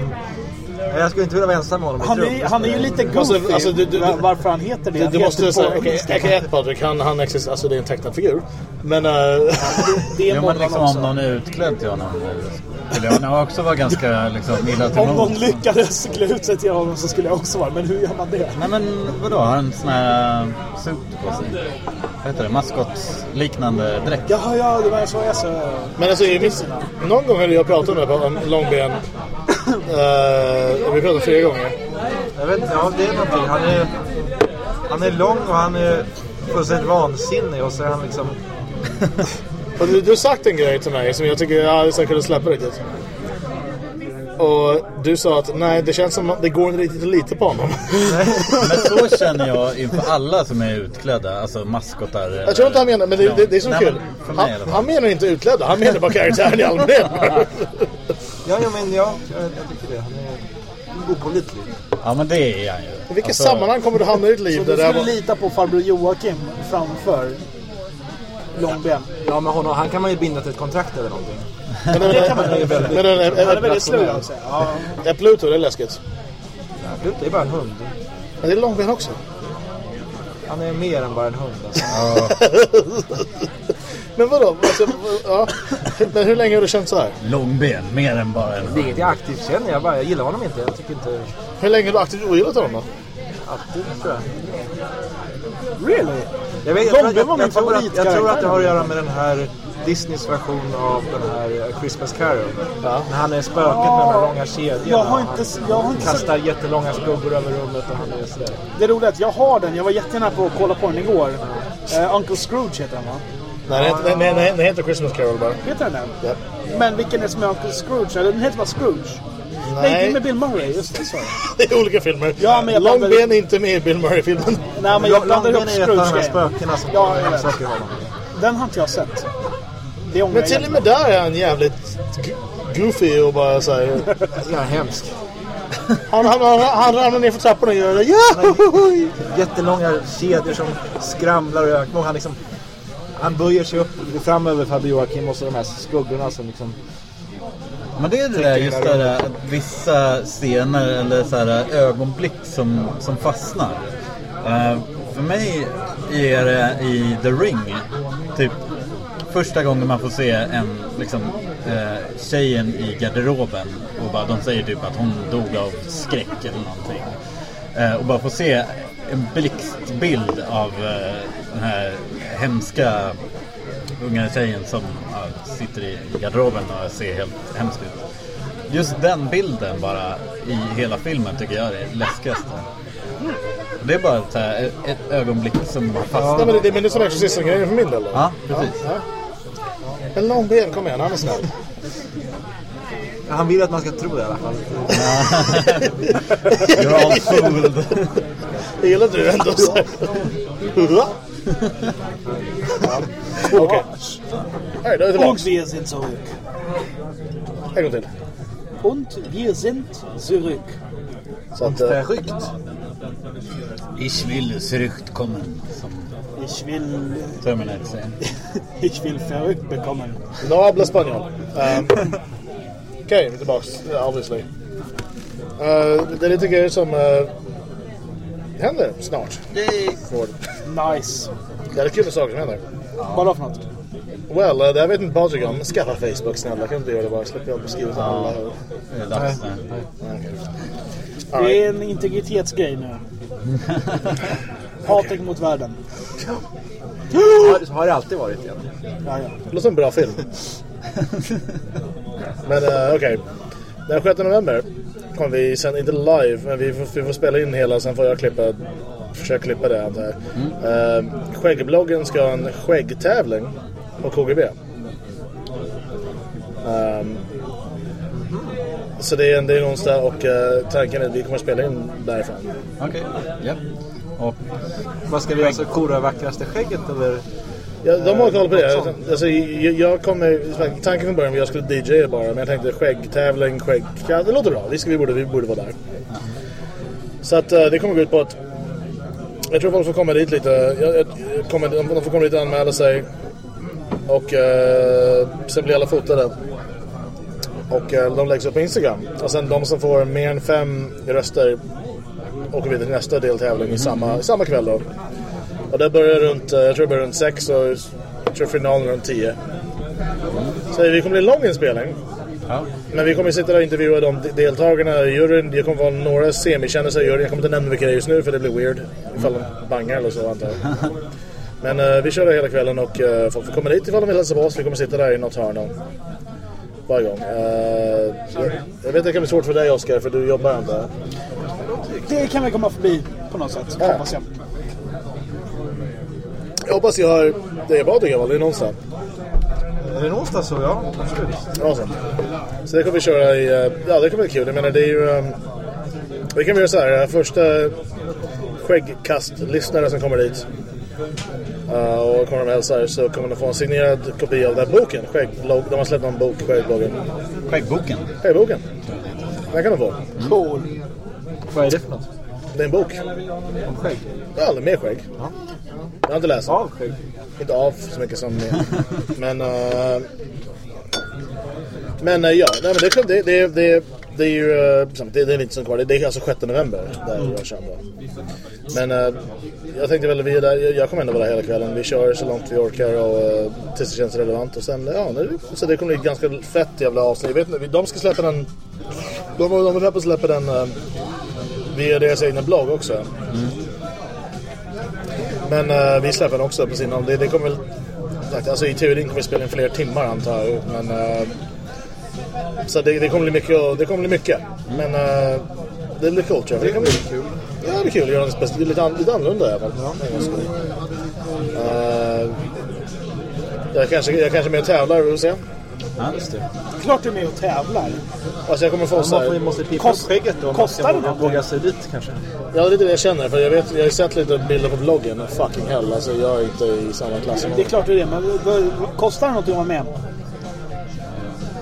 Jag skulle inte vilja vara ensam med honom Han är, han är ju lite goofy. Alltså, alltså, du- du- va- varför han heter det. du, du heter måste säga, okej, okay, ett Patrik, han, han existerar, alltså det är en tecknad figur. Men, uh, Det är Jo, men liksom också. om någon är utklädd till honom. Skulle jag nog också vara ganska liksom, illa till Om någon lyckades klä ut sig till honom så skulle jag också vara Men hur gör man det? Nej men vadå, har en sån här äh, suit på sig? Vad heter det? Maskotliknande dräkt? Jaha, ja, det var så jag så... men alltså, i min, någon gång hade jag pratat om det, om långben. Uh, vi pratade flera gånger. Jag vet inte, ja det är någonting. Han är, han är lång och han är fullständigt vansinnig och så är han liksom... Och du, du har sagt en grej till mig som jag tycker jag aldrig kunna släppa riktigt. Och du sa att nej, det känns som att det går inte riktigt att lita på honom. Men så känner jag inför alla som är utklädda, alltså maskotar. Jag tror inte han menar, men det, det, det är så Nej, kul. men Han, han menar inte utklädda, han menar bara karaktären i allmänhet. Ja, ja men ja, jag, jag tycker det. Han är opålitlig. Ja men det är han ju. I vilket Alltså, sammanhang kommer du hamna i ditt liv Så där du skulle var... lita på farbror Joakim framför Långben? Ja, men honom, han kan man ju binda till ett kontrakt eller någonting. Men, men, men, men, men, Han är väldigt slug av sig. Ja. är Pluto, det är läskigt. Ja, det är bara en hund. Men det är långben också. Han är mer än bara en hund. Alltså. Men vadå? Alltså, ja. Men hur länge har du känt så här? Långben, mer än bara en Det är inget jag aktivt känner. Jag, bara, jag gillar honom inte. Jag tycker inte... Hur länge har du aktivt ogillat honom då? Alltid, tror jag. Really? Jag, vet, jag, Långben var jag, min jag, tror att, jag tror att det har att göra med den här Disneys version av den här eh, Christmas Carol. Ja. När han är spöket med de här långa kedjorna. Jag har inte, jag har inte sett kastar jättelånga skuggor över rummet och han är sådär. Det roliga är att jag har den. Jag var jättegärna på att kolla på den igår. Eh, Uncle Scrooge heter den va? Nej, det heter, det heter Christmas Carol bara. Heter den den? Ja. Men vilken är det som är Uncle Scrooge? Den heter bara Scrooge? Nej, det är med Bill Murray. Just det, sorry. Det är olika filmer. Ja, men jag blandar- Långben är inte med i Bill Murray-filmen. Nej, men jag blandar ihop Långben är ett av de här spökena som Ja, söker honom. Den har inte jag sett. Men till och med där är han jävligt goofy och bara så här. Ja, hemskt. Han, han, han, han ramlar ner för trapporna och gör det. Ja! Jättelånga kedjor som skramlar och ökar. Han, liksom, han böjer sig upp framöver farbror Joakim och så de här skuggorna som liksom... Men det är det där just det där att vissa scener eller så här ögonblick som, som fastnar. Eh, för mig är det i The Ring, typ första gången man får se en liksom eh, tjejen i garderoben och bara, de säger typ att hon dog av skräck eller någonting. Eh, och bara få se en blixtbild av eh, den här hemska unga tjejen som ja, sitter i garderoben och ser helt hemsk ut. Just den bilden bara i hela filmen tycker jag är det läskigaste. Det är bara här, ett, ögonblick som har Nej, fastnat. men det, men det är som Exorcisten-grejen för min del då. Ja, precis. En långben, kom igen, han är snäll. Han vill att man ska tro det i alla fall. You're all fooled. Det gillar du ändå så här. Ja. Okej. Nej, då är vi Och tillbaka. vi är sin så En gång till. Und wir sind zurück. Så att, eh, Verrückt. Ich will zurückkommen, som Ich will, Terminator säger. ich will verrückt bekommen. no habla spanjol. Um, Okej, vi är tillbaks. Yeah, obviously. Uh, det är lite grejer som uh, händer snart. Får. Nice. Det är kul med saker som händer. Vadå för något? Well, uh, det här vet inte Patrik om. Skaffa Facebook snälla. Kan du inte göra det bara? Slipper jag beskriva till alla. Det är dags. Okay. Det är en integritetsgrej nu. Hatet mot världen. Ja, Så har det alltid varit igen. Ja, ja. Det låter som en bra film. men uh, okej. Den 6 november kommer vi sen, inte live, men vi får, vi får spela in hela. Sen får jag klippa, försöka klippa det antar jag. Uh, skäggbloggen ska ha en skäggtävling på KGB. Um, så det är en, det är en onsdag och uh, tanken är att vi kommer spela in därifrån. Okej, ja. Och Vad ska vi alltså kora vackraste skägget eller? Ja, de har koll på det. Alltså, jag, jag kommer, tanken från början var att jag skulle DJa bara, men jag tänkte skäggtävling, skägg... Ja, det låter bra. Vi, ska, vi, borde, vi borde vara där. Så att eh, det kommer gå ut på att... Jag tror folk får komma dit lite. Jag, jag, kommer, de, får komma dit och anmäla sig. Och uh, sen blir alla fotade. Och uh, de läggs upp på Instagram. Och sen de som får mer än fem röster åker vidare till nästa deltävling i samma, samma kväll då. Och det börjar runt, eh, jag tror det börjar runt sex och jag tror finalen runt tio. Så det kommer bli en lång inspelning. ja. Men vi kommer sitta där och intervjua de de- deltagarna i juryn. Det kommer vara några semikändisar i juryn. Jag kommer inte nämna vilka det är just nu för det blir weird. Ifall de bangar eller så antar jag. Men eh, vi kör det hela kvällen och uh, folk får komma dit ifall de vill hälsa på oss. Vi kommer sitta där i något hörn då. Varje gång. Eh, jag, jag vet att det kan bli svårt för dig Oskar för du jobbar inte. Det kan vi komma förbi på något sätt. Ja. Hoppas jag. Jag hoppas jag har det jag bad dig Det är någonstans. Är det en onsdag så ja, absolut. Awesome. Så det kommer vi köra i... eh, Ja, det kommer bli kul. Jag menar, det är ju... Um, vi kan göra så här. Första skäggkastlyssnare som kommer dit eh, och kommer de hälsar så kommer de få en signerad kopia av den här boken. Skägglogg. De har släppt någon bok, Skäggbloggen. Skäggboken. Skäggboken. Den kan de få. Cool. Vad är det för något? Det är en bok. Om skägg? Ja, det är mer skägg. Jag har inte läst den. Inte av så mycket som. Men... eh, men eh, ja, nej, men det, är klart, det, det, det, det är ju... eh, det, det är lite som kvar. Det, är alltså 6 november där jag då. Men eh, jag tänkte väl vi är där, jag- kommer ändå vara där hela kvällen. Vi kör så långt vi orkar och uh, tills det känns relevant. Och sen, ja, det, så det kommer bli ganska fett jävla avsnitt. Jag vet de ska släppa den... De, de släppa den uh, via deras egna blogg också. Men eh, vi släpper den också på sidan. Det, det kommer väl... Alltså i teorin kommer vi spela in fler timmar antar jag. Men... eh, så det, det kommer bli mycket. Det kommer bli mycket. Men eh, det blir coolt tror jag. Det kommer bli kul. Ja, det är kul att göra något speciellt. Lite, an, lite annorlunda i alla fall. Jag kanske, jag kanske är med och tävlar, vi får se. Ja, just det. Klart du är med och tävlar. Alltså jag kommer få så Man här, måste Kost- upp skägget då. kostar det något? våga sig dit kanske. Ja, det är det jag känner. För jag, vet, jag har ju sett lite bilder på bloggen. Fucking hell, alltså jag är inte i samma klass som Det är klart du är det, men kostar det något att vara med?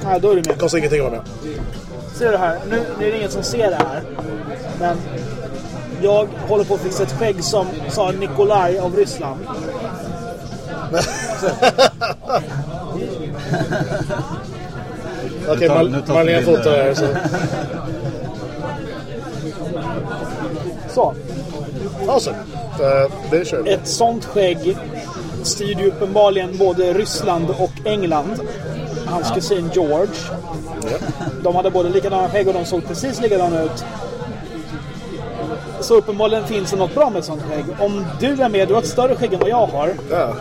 Nej, då är du Det med. kostar ingenting att vara med. Ser du här? Nu, nu är det ingen som ser det här. Men jag håller på att fixa ett skägg som sa Nikolaj av Ryssland. Okej, vi Marlene fotar här. Så. Så. Awesome. Uh, det kör vi. Ett sånt skägg styrde ju uppenbarligen både Ryssland och England. Hans kusin George. De hade både likadana skägg och de såg precis likadana ut. Så uppenbarligen finns det något bra med ett sånt skägg. Om du är med, du har ett större skägg än vad jag har. Ja.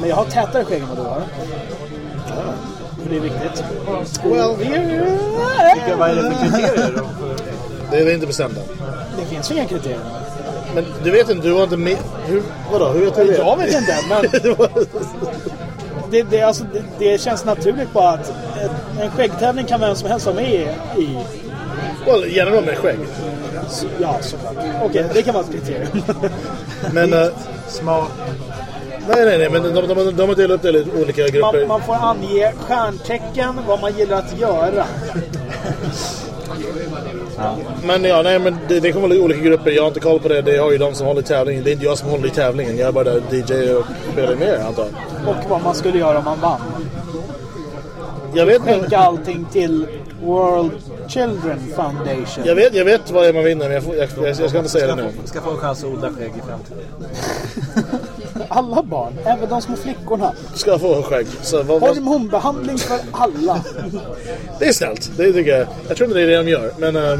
Men jag har tätare skägg än vad du har. För det är viktigt. Well, Vilka, vad är det för kriterier då? det är inte bestämt än. Det finns ju inga kriterier. Men du vet inte, du har inte med... Hur, vadå, hur vet du det? Jag vet inte, men det, det, alltså, det, det känns naturligt bara att en skäggtävling kan vem som helst vara med i. well, gärna någon med skägg. Så- Ja, såklart. Okej, det kan vara ett kriterium. Men, uh, Smak. Nej, nej, nej, men de, de, de, de har delat upp det i lite olika grupper. Man, man får ange stjärntecken, vad man gillar att göra. Men ja, nej, men det, det kommer vara olika grupper. Jag har inte koll på det. Det har ju de som håller i tävlingen. Det är inte jag som håller i tävlingen. Jag är bara där DJ och spelar med, antar jag. Och vad man skulle göra om man vann. Jag vet, inte- Skänka allting till World Children Foundation. jag vet, jag vet vad det är man vinner, men jag, får, jag, jag, jag ska inte säga det Ska nu. få, ska få en chans att odla skägg i framtiden. Alla barn, även de små flickorna. Ska få skägg. Så vad, vad, Hormonbehandling för alla. det är snällt. Det tycker jag. Jag tror inte det är det de gör. Men eh,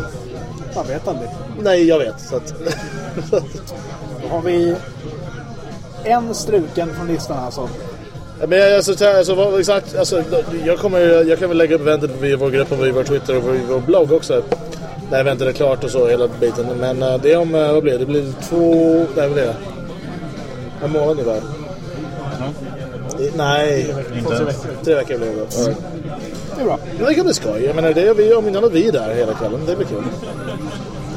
Man vet aldrig. nej, jag vet. Så att, Då har vi en struken från listan alltså. men jag, alltså, alltså, vad, exakt, alltså, jag, kommer, jag kan väl lägga upp eventet vid vår grupp och vår Twitter och vår blogg också. När eventet är klart och så, hela biten. Men eh, det är om, eh, vad blir det? Det blir två... Nej, vad blir det? En månad ungefär. Det- Nej, Inte tre veckor blir det. Ja. Det är bra. Men det kan bli skoj. Jag menar, det är vi, om inte annat vi är där hela kvällen. Det blir kul.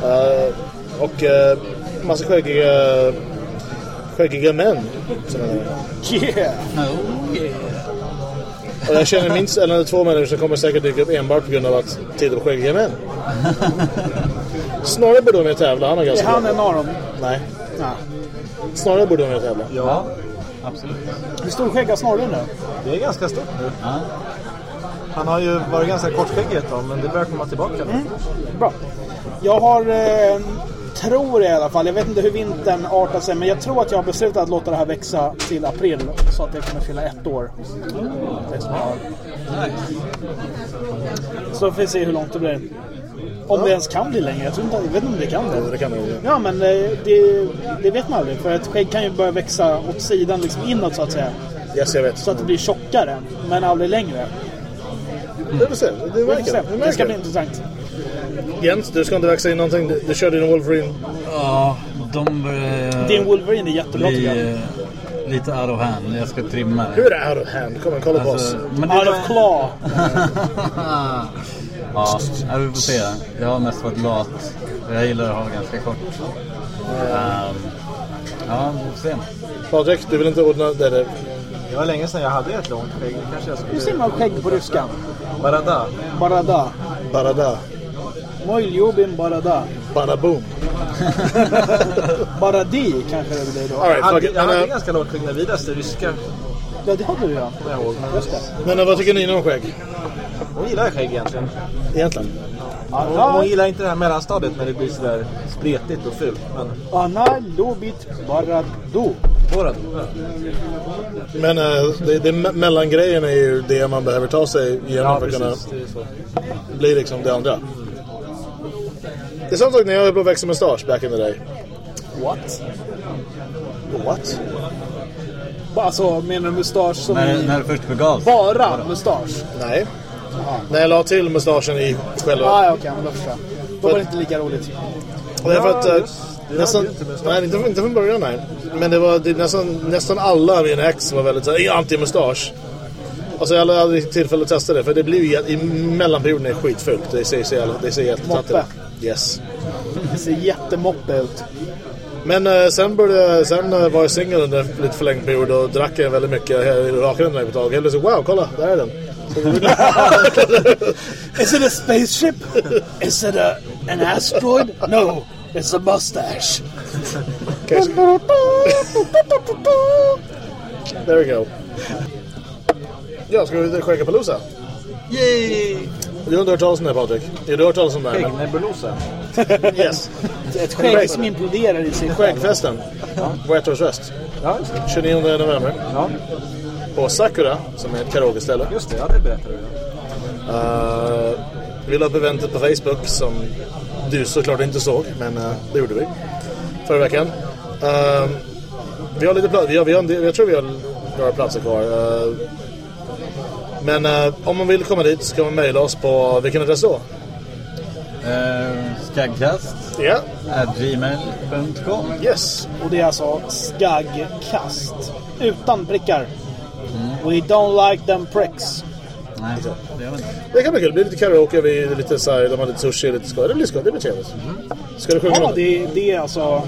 Eh, och uh, massa skäggiga, skäggiga män. Som är där. Yeah! Och jag känner minst en eller två människor som kommer säkert dyka upp enbart på grund av att titta på skäggiga män. Snorre borde med tävla. Han har Är ganska han bra. en av dem? Nej. Nej. Snorre borde vara med och tävla. Ja, Absolut. Hur stor skägg har Snorre nu? det är ganska stort nu. Ja. Han har ju varit ganska kortskäggig ett tag, men det börjar komma tillbaka nu. Bra. Jag har, eh, tror i alla fall, jag vet inte hur vintern artar sig, men jag tror att jag har beslutat att låta det här växa till april. Så att det kommer fylla ett år. Det som jag har. Så får vi se hur långt det blir. Om det ens kan bli längre. Jag, tror inte, jag vet inte om det kan det. det kan man ju. Ja, men eh, det, det vet man aldrig. För ett skägg kan ju börja växa åt sidan, liksom inåt så att säga. Yes, jag vet. Så att det blir tjockare, men aldrig längre. Det se. Det verkar. se. Det Det ska bli intressant. Jens, du ska inte växa in någonting. Du, du körde din Wolverine. Ja, de börjar Din Wolverine är jättebra tycker jag. eh, lite out of hand. Jag ska trimma det. Hur är det out of hand? Kom igen, kolla på oss. Alltså, men det Out of claw. Ja, vi får se. Jag har mest varit lat. Jag gillar att ha ganska kort. Ehm, ja, vi får se. Patrik, du vill inte ordna det där? Det var länge sedan jag hade ett långt skägg. Det kanske jag Hur säger man skägg på ryska? Barada. Barada. Barada. Moj ljubim barada. Bada boom. Baradi kanske det blir då. All right, Jag hade, jag äh, ganska långt skägg när vi läste ryska. Ja, det hade du ja. Kommer jag ihåg. Men Just det. men äh, vad tycker ni om skägg? Hon gillar skägg egentligen. Egentligen. Hon, hon gillar inte det här mellanstadiet när det blir sådär spretigt och fult. Men Anna lubit barado. vårat. Men äh, det, det me- mellangrejen är ju det man behöver ta sig igenom Ja, för att kunna bli liksom det andra. Det är samma sak när jag höll på att växa mustasch back in the day. What? What? Alltså menar du mustasch som När, i när det först begav bara mustasch? Nej. När jag la till mustaschen i själva... Ah, ja, okej, men då förstår jag. Då var det inte lika roligt. Det är för att... Äh, nästan, nej, inte, inte från början nej. Men det var det, nästan, nästan alla mina ex var väldigt såhär, anti-mustasch. Alltså jag hade aldrig tillfälle att testa det. För det blir ju i mellanperioden är skitfult. Det ser, ser, det ser jättetrattigt Moppe. ut. Yes. Det ser jättemoppe ut. Men eh, sen, började, sen eh, var jag singel under lite förlängd period och drack jag väldigt mycket. Jag rakade mig på ett tag. Helt plötsligt, wow, kolla, där är den. Is it a spaceship? Is it a, an asteroid? No, it's a mustache. Kanske- There we go. Ja, ska vi skägga Palooza? Yay! Du har inte hört talas om det Patrik? Jo, du har hört talas om det här. men- Skäggnebulosa. Yes. Ett skägg som imploderar i sig själv. Skäggfesten. På ettårsfest. Ja, just det. 29 november. Ja, På Sakura, som är ett karaokeställe. just det. Ja, det berättade du. Uh, vi la upp eventet på Facebook som du såklart inte såg, men eh, det gjorde vi. Förra veckan. Uh, vi har lite plats, vi har, vi har, jag tror vi har några platser kvar. Uh, men om man vill komma dit så kan man mejla oss på, vilken adress då? Uh, skaggkast Ja, at gmail.com. yes. Och det är alltså skaggkast. Utan prickar. We don't like them pricks. Nej, det inte. Det kan bli kul. Det blir lite karaoke, vi är lite så här, de har lite sushi, lite skoj. Det blir skoj, det blir trevligt. Ska du sjunga Ja, det, det är alltså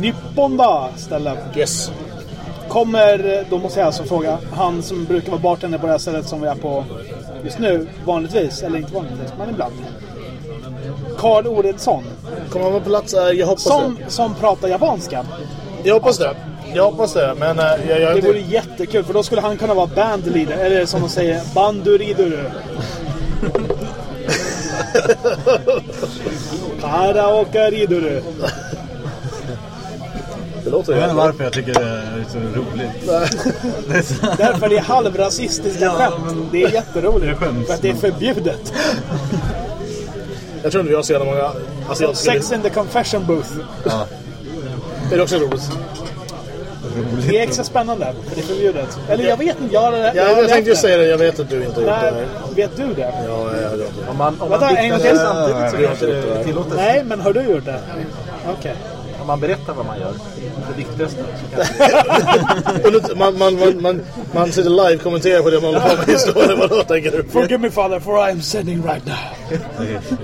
Nipponda ställe. Yes. Kommer, då måste jag alltså fråga, han som brukar vara bartender på det här stället som vi är på just nu, vanligtvis, eller inte vanligtvis, men ibland. Karl Oredsson, Kommer han vara på plats? Jag hoppas som, det. som pratar japanska. Jag hoppas det. Jag hoppas det, men eh, jag gör Det vore jättekul, för då skulle han kunna vara bandleader, eller som de säger, banduriduru. Karaoke-riduru. Det låter Jag vet inte varför jag tycker det är så roligt. Det är så... Därför det är halvrasistiska Ja, skämt. men- Det är jätteroligt. Det är. För att det är förbjudet. Jag tror inte vi har så jävla många asiatiska... Sex in the confession booth. Ja, Det är också roligt. Det är extra spännande, för det är förbjudet. Eller jag vet inte, jag har Ja, jag lärt tänkte ju säga det. Jag vet att du inte har gjort det Nej, vet du det? Ja, jag har gjort det. Om man, om Vänta, man en gång till. samtidigt så Ja. kanske det är tillåtet. Nej, men har du gjort det? Okej. Om man berättar vad man gör för diktrösten Man, man, man, man, man sitter live och kommenterar på det man håller på med i historien. Vadå tänker du? Forgive me father, for I am sinning right now.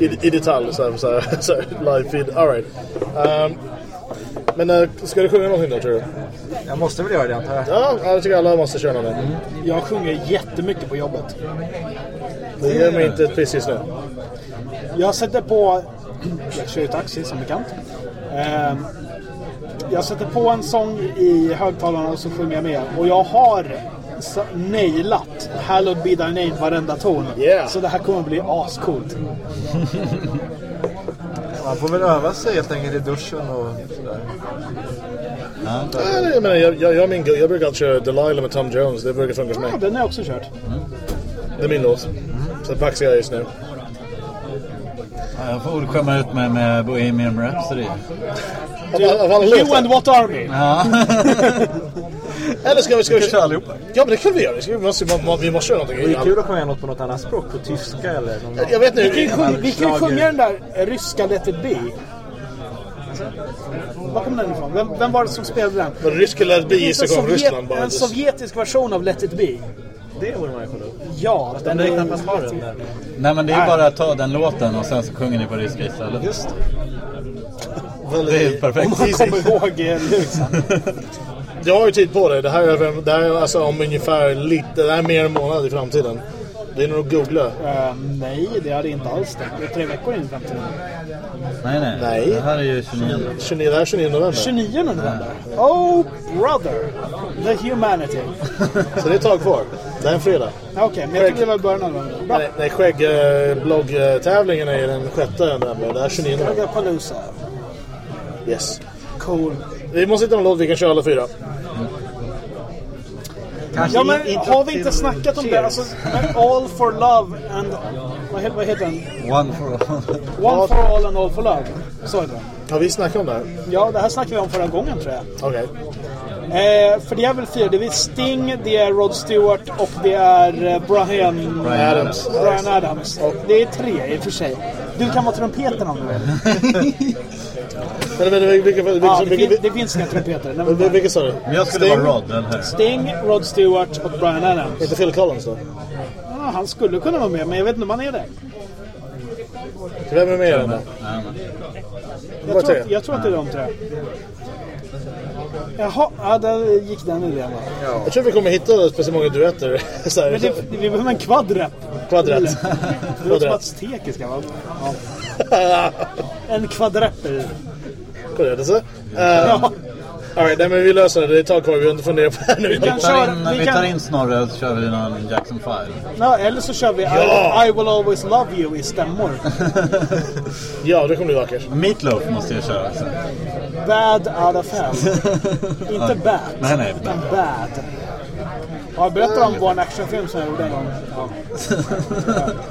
I, I detalj så här, så här, så här live feed. Alright. Um, men uh, ska du sjunga någonting då tror du? Jag måste väl göra det antar jag. Ja, jag tycker alla måste köra någonting. Jag sjunger jättemycket på jobbet. Det ger mig inte ett piss just nu. Jag sätter på... Jag kör ju taxi som bekant. Ehm, Jag sätter på en sång i högtalarna och så sjunger jag med. Och jag har nailat Hallowed be thy name varenda ton. Yeah. Så det här kommer bli ascoolt. Man får väl öva sig helt enkelt i duschen och sådär. Nej, Jag, menar, jag, jag, jag, min, jag brukar alltid köra Delilah med Tom Jones. Det brukar funka för mig. Ja, den har jag också kört. Det är min låt. Så paxar jag just nu. Ja, Jag får skämma ut mig med Bohemian Rhapsody. Av, You and what army? Ja, Eller ska vi... Ska vi kanske allihopa. ja, men det kan vi göra. Vi måste, man, vi måste köra Det är någonting. kul att sjunga något på något annat språk, på tyska eller någon... Jag vet Vi kan ju inte. sjunga, vi kan ju sjunga den där ryska Let it be. Var kom den ifrån? Vem, vem var det som spelade den? Men Det bli finns så en, kom sovjet, Ryssland bara. en sovjetisk version av Let it be. Det borde man ju kolla upp. Ja, Den är knappast har den där. Nej men det är bara att ta den låten och sen så sjunger ni på ryska istället. Just Det är perfekt. Man kommer ihåg eh, Jag har ju tid på det. Det här är, det här är alltså om ungefär lite... Det här är mer än en månad i framtiden. Det är nog att googla. Uh, nej, det hade inte alls det. Det är tre veckor in i framtiden. Nej, nej. Nej. Det här är ju 29. 29, det här är 29 november. 29 november. Oh brother! The humanity. Så det är ett tag kvar. Det är en fredag. Okej, men jag tyckte det var början av november. Bra. Nej, nej skäggbloggtävlingen är den 6 november. Det här är 29 november. Ragapalooza. Yes. Cool. Vi måste hitta någon låt vi kan köra alla fyra. Kanske Ja men har vi inte snackat om det? Alltså, all for love and... Vad heter, vad heter den? One for all. One for all and all for love. Så heter den. Har vi snackat om det här? Ja, det här snackade vi om förra gången tror jag. Okej. Eh, för det är väl fyra. Det är Sting, det är Rod Stewart och det är eh, Brian, Brian Adams. Brian Adams. Och det är tre i och för sig. Du kan vara trumpeten om du vill. Men, men vilka, vilka, vilka, Ja, det, fin, det finns inga trumpeter. Vilka, sa du? Men jag skulle Sting? vara Rod, eller hur? Sting, Rod Stewart och Brian Adams. Inte Phil Collins då? Ja, han skulle kunna vara med, men jag vet inte om han är det. Vem är med i den då? Jag tror, att- jag tror att det är de tre. Jaha, ja, där gick den idén då. Jag tror vi kommer hitta speciellt många duetter. Så här, Men det, vi behöver en kvadrätt. Kvadrat. Det låter som Kvadrat. aztekiska va? Ja. En kvadräppel. Kvadrat, alltså. Uh, Alright, nej men vi löser det. Det är ett tag kvar. Vi har inte funderat på det här nu. Vi kan Vi tar, in, vi vi kan- tar in Snorre så kör vi någon Jackson 5. Ja, eller så kör vi Ja! I, I will always love you i stämmor. Ja, det kommer bli vackert. Meatloaf måste jag köra sen. Bad out of hell. Inte bad. Nej, nej, Utan bad. Ja, berätta om vår actionfilm som jag gjorde en gång. Ja.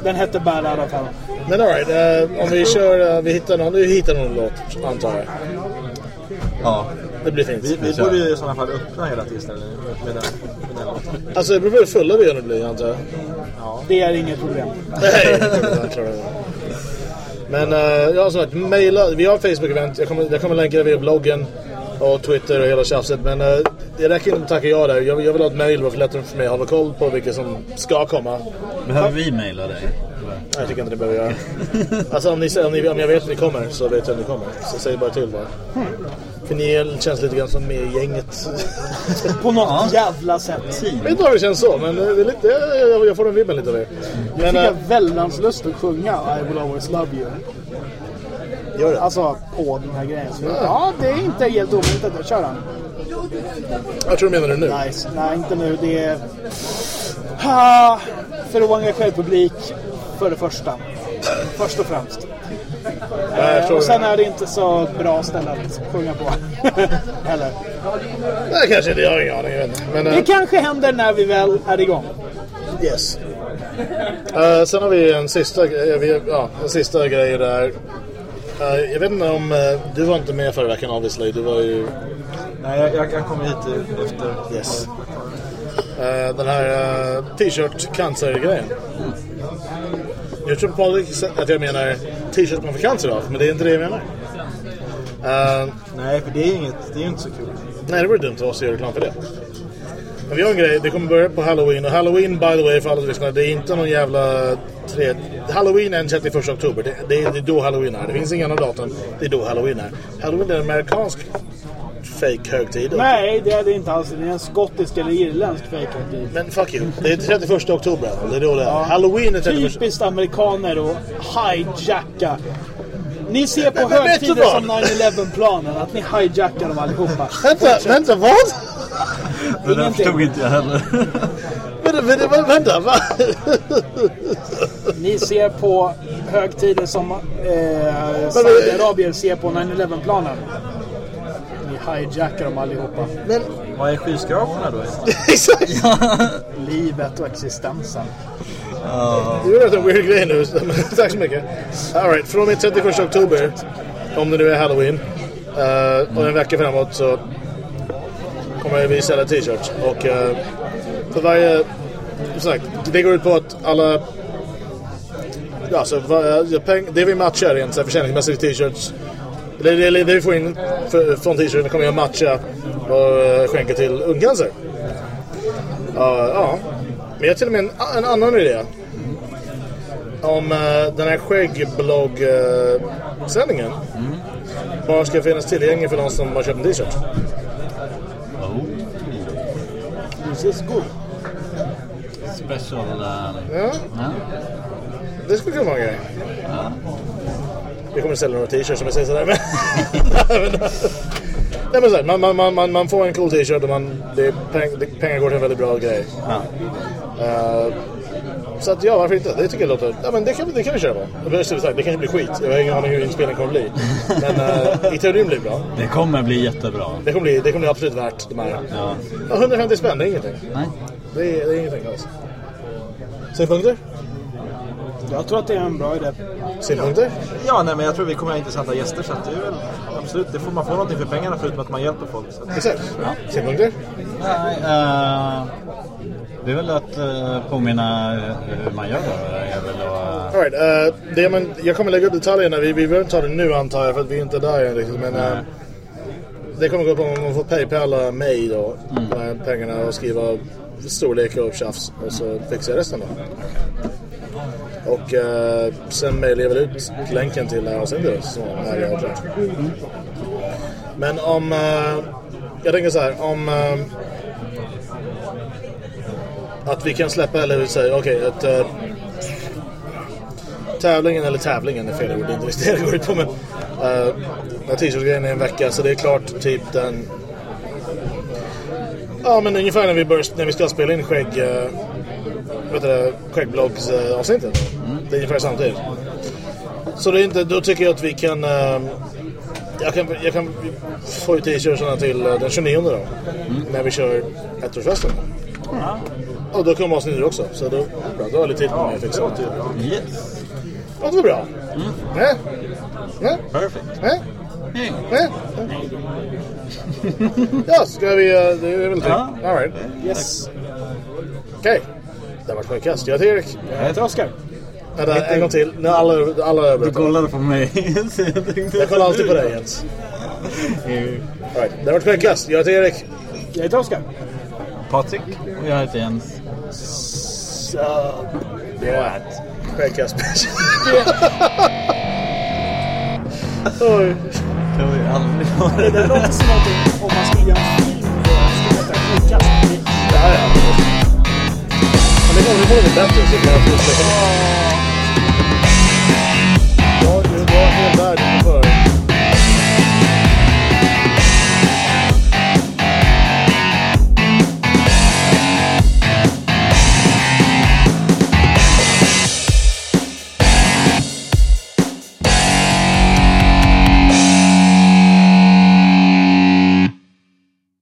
Den hette Bad out of hell. Men alright, uh, om vi kör... Uh, vi hittar någon, vi hittar någon låt, antar jag. Ja. Det blir fint. Vi, vi borde ju i sådana fall öppna hela tillställningen med, med den, med den låten. Alltså det beror på hur fulla vi gör det blir, antar jag. Det är inget problem. Nej, jag tror det. Men uh, jag har som sagt, mejla. Vi har Facebook-event. Jag kommer, jag kommer länka det via bloggen. Och Twitter och hela tjafset. Men uh, det räcker inte att tacka ja där. Jag, jag vill ha ett mail för lättare för mig att hålla koll på vilka som ska komma. Behöver vi mejla dig? Nej, jag tycker inte det behöver göra. Alltså om, ni, om, ni, om jag vet att ni kommer så vet jag att ni kommer. Så säg bara till bara. För ni känns lite grann som med i gänget. På något jävla sätt. Jag vet inte om det känns så, men det är lite, jag, jag får en vibben lite av det. Jag Men, fick äh, väldans lust att sjunga I will always love you. Gör det. Alltså på den här grejen. Så, ja, det är inte helt omöjligt att jag kör den. Jag tror du menar det nu. Nice. Nej, inte nu. Det är... Ah, för att engagera publik för det första. Först och främst. Tror, Och sen är det inte så bra ställe att sjunga på. Heller. Nej, kanske inte. Jag har ingen aning. Men, Det äh, kanske händer när vi väl är igång. yes. Äh, sen har vi en sista, vi, ja, en sista grej där. Äh, jag vet inte om... äh, du var inte med förra veckan obviously. Du var ju... Nej, jag, jag, jag kommer hit efter. Yes. Äh, den här t-shirt cancer-grejen. Jag tror på att jag menar t-shirt man får cancer av, men det är inte det jag menar. Nej, för det är, inget, det är ju inte så kul. Nej, det vore dumt av oss att göra reklam för det. Men vi har en grej, det kommer börja på Halloween. Och Halloween, by the way, för alla som lyssnar, det är inte någon jävla... Tre... Halloween är den 31 oktober. Det, det, är- det är då Halloween är. Det finns ingen annan datum. Det är då Halloween är. Halloween är en amerikansk fake högtid. Nej, det är det inte alls. Det är en skottisk eller irländsk fejkhögtid. Men fuck you. Det är 31 oktober. alltså. Det är då det är. Halloween är 31 Typiskt amerikaner och hijacka. Ni ser på Men- högtider som 9-11-planen att ni hijackar dem allihopa. Vänta, vänta, vad? Det där förstod inte jag heller. Vänta, vänta, vänta va? Ni ser på högtider som eh, Saudiarabier ser på 9-11-planen. Ni hijackar dem allihopa. Men, Vad är skyskraporna då? exakt! Livet och existensen. Du gör en weird grej nu. Tack så mycket. Alright, från och med 31 oktober, om det nu är Halloween, eh, och en vecka framåt så kommer vi sälja t-shirts. Och eh, för varje... Som sagt, det går ut på att alla... Ja, så vad- peng, det vi matchar rent så här försäljningsmässigt t-shirts det, det, det vi får in för, från t-shirten kommer jag matcha och eh, skänka till Ungcancer. Ja, ja. Men jag har till och med en, en annan idé. Om eh, den här skäggblogg-sändningen bara ska finnas tillgänglig för de som har köpt en t-shirt. This is good. Special... Um, Ja, ja. Det skulle kunna vara en grej. Vi kommer sälja några t-shirts som jag säger sådär. Men... Nej men såhär, man, man, man, man, man får en cool t-shirt och man, det peng, det, pengar går till en väldigt bra grej. Ja. Eh, så att ja, varför inte? Det tycker jag låter... Ja men det kan, det kan vi köra på. Det, sagt, det kanske blir skit. Jag har ingen aning hur inspelningen kommer bli. Men uh, i teorin blir det bra. Det kommer bli jättebra. Det kommer bli, det kommer bli absolut värt de här... Ja. Ja, 150 spänn, det är ingenting. Nej. Det är, det är ingenting alls. Synpunkter? Jag tror att det är en bra idé. Synpunkter? Ja, nej, men jag tror vi kommer ha intressanta gäster så att det är väl absolut, det får man få någonting för pengarna förutom att man hjälper folk. Så. att- Exakt. Synpunkter? Nej, eh, det är väl att eh, påminna hur man gör då. Är väl att, All right, eh, det, men, jag kommer lägga upp detaljerna. Vi, vi behöver inte ta det nu antar jag för att vi är inte där än riktigt. Men eh, det kommer gå upp om man får Paypala mig då. De här pengarna och skriva storlek och tjafs. Och så fixar jag resten då. Och eh, sen mejlar jag väl ut länken till det här avsnittet då, så när jag har klart. Men om... eh, jag tänker så här, om... eh, att vi kan släppa, eller vi säger, okej, att eh, tävlingen, eller tävlingen är fel ord, det är inte riktigt det jag går ut på men eh, uh, t-shirt-grejen är en vecka så det är klart typ den ja men ungefär när vi, börjar, när vi ska spela in skägg eh, uh, vet du det, skäggbloggs-avsnittet eh, det är ungefär samtidigt så det är inte, då tycker jag att vi kan eh, jag kan, jag kan få ut t-shirtarna till eh, den 29 då när vi kör ettårsfesten och då kommer avsnittet också så då, bra, då har jag lite tid på mig att fixa det yes. Låter väl bra? Nej? Nej? Perfect. Nej? Nej? Ja, ska vi... eh, Det är väl typ... Ja. All right. Yes. Okej. Det har varit sjunkast. Jag heter Erik. Jag heter Oskar. Vänta, en gång till. När alla, alla är över. Du kollade på mig. Så jag Jag kollar alltid på dig Jens. Right. Det har varit Skäggkast. Jag heter Erik. Jag heter Oskar. Patrik? Och jag heter Jens. Skäggkast. Oj. Kan vi aldrig ha Det låter som någonting om man skulle göra en film heta Skäggkast. Ja, ja. Men det kommer bli bättre så kan jag fortsätta. Ja, det var en hel värld inför.